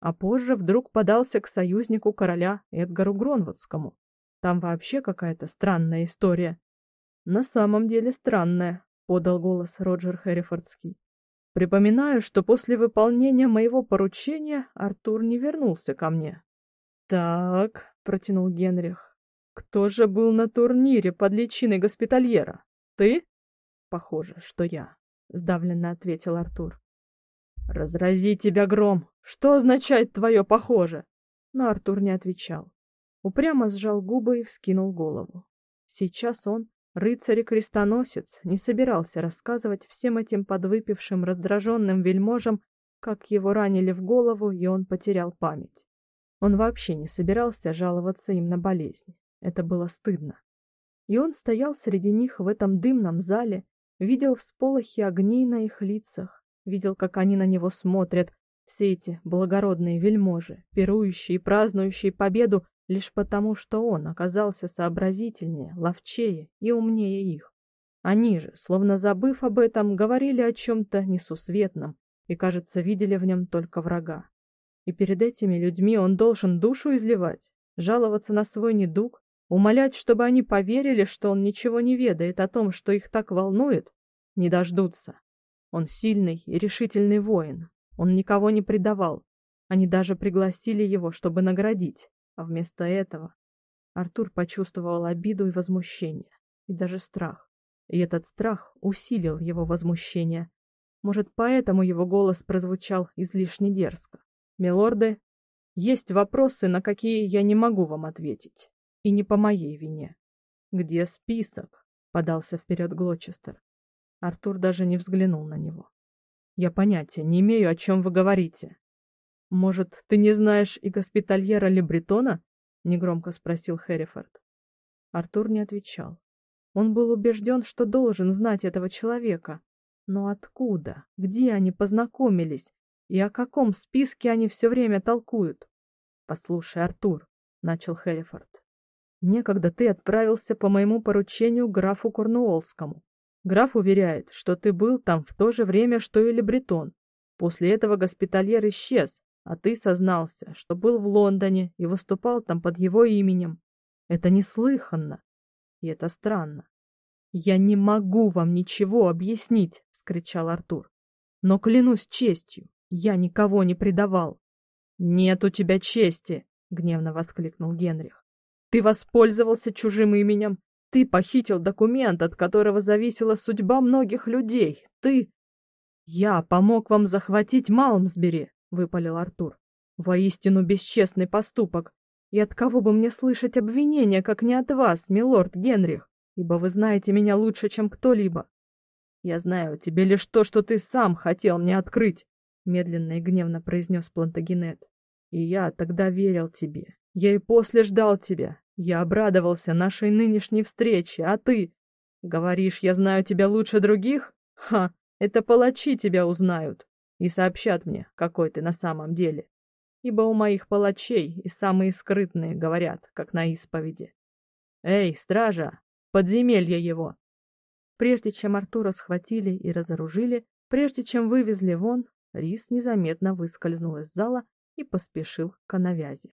Speaker 1: а позже вдруг подался к союзнику короля Эдгару Гронвудскому. Там вообще какая-то странная история. На самом деле странная, подал голос Роджер Хэррифордский. Припоминаю, что после выполнения моего поручения Артур не вернулся ко мне. Так, протянул Генрих. Кто же был на турнире под личиной госпитальера? Ты? Похоже, что я сдавленно ответил Артур. Разрази тебя гром. Что означает твое похоже? Но Артур не отвечал. Упрямо сжал губы и вскинул голову. Сейчас он, рыцарь и крестоносец, не собирался рассказывать всем этим подвыпившим раздраженным вельможам, как его ранили в голову, и он потерял память. Он вообще не собирался жаловаться им на болезнь. Это было стыдно. И он стоял среди них в этом дымном зале, видел всполохи огней на их лицах, видел, как они на него смотрят, все эти благородные вельможи, пирующие и празднующие победу лишь потому, что он оказался сообразительнее, ловчее и умнее их. Они же, словно забыв об этом, говорили о чем то несусветном и, кажется, видели в нем только врага. И перед этими людьми он должен душу изливать, жаловаться на свой недуг, Умолять, чтобы они поверили, что он ничего не ведает о том, что их так волнует, не дождутся. Он сильный и решительный воин. Он никого не предавал. Они даже пригласили его, чтобы наградить, а вместо этого Артур почувствовал обиду и возмущение, и даже страх. И этот страх усилил его возмущение. Может, поэтому его голос прозвучал излишне дерзко. Милорды, есть вопросы, на какие я не могу вам ответить. И не по моей вине. Где список? Подался вперед Глочестер. Артур даже не взглянул на него. Я понятия не имею, о чем вы говорите. Может, ты не знаешь и госпитальера Лебретона? негромко спросил Хэррифорд. Артур не отвечал. Он был убежден, что должен знать этого человека, но откуда? Где они познакомились? И о каком списке они все время толкуют? Послушай, Артур, начал Хэррифорд. Некогда ты отправился по моему поручению к графу Корнуоллскому. Граф уверяет, что ты был там в то же время, что и Лебретон. После этого госпитальер исчез, а ты сознался, что был в Лондоне и выступал там под его именем. Это неслыханно. И это странно. Я не могу вам ничего объяснить, вскричал Артур. Но клянусь честью, я никого не предавал. Нет у тебя чести, гневно воскликнул Генрих. Ты воспользовался чужим именем. Ты похитил документ, от которого зависела судьба многих людей. Ты... Я помог вам захватить Малмсбери, выпалил Артур. Воистину бесчестный поступок. И от кого бы мне слышать обвинения, как не от вас, милорд Генрих?
Speaker 2: ибо вы знаете меня лучше, чем кто-либо. Я знаю тебе лишь то, что ты сам хотел мне открыть, медленно и гневно произнес Плантагенет. И я тогда верил тебе. Я и после ждал тебя. Я обрадовался нашей нынешней встрече, а ты говоришь, я знаю тебя лучше других? Ха, это палачи тебя узнают и сообщат мне, какой ты на самом деле. Ибо у моих палачей и самые скрытные говорят, как на исповеди. Эй, стража, подземелье его. Прежде чем Артура схватили и разоружили, прежде чем вывезли вон, Рис незаметно выскользнул из зала и поспешил к навязи.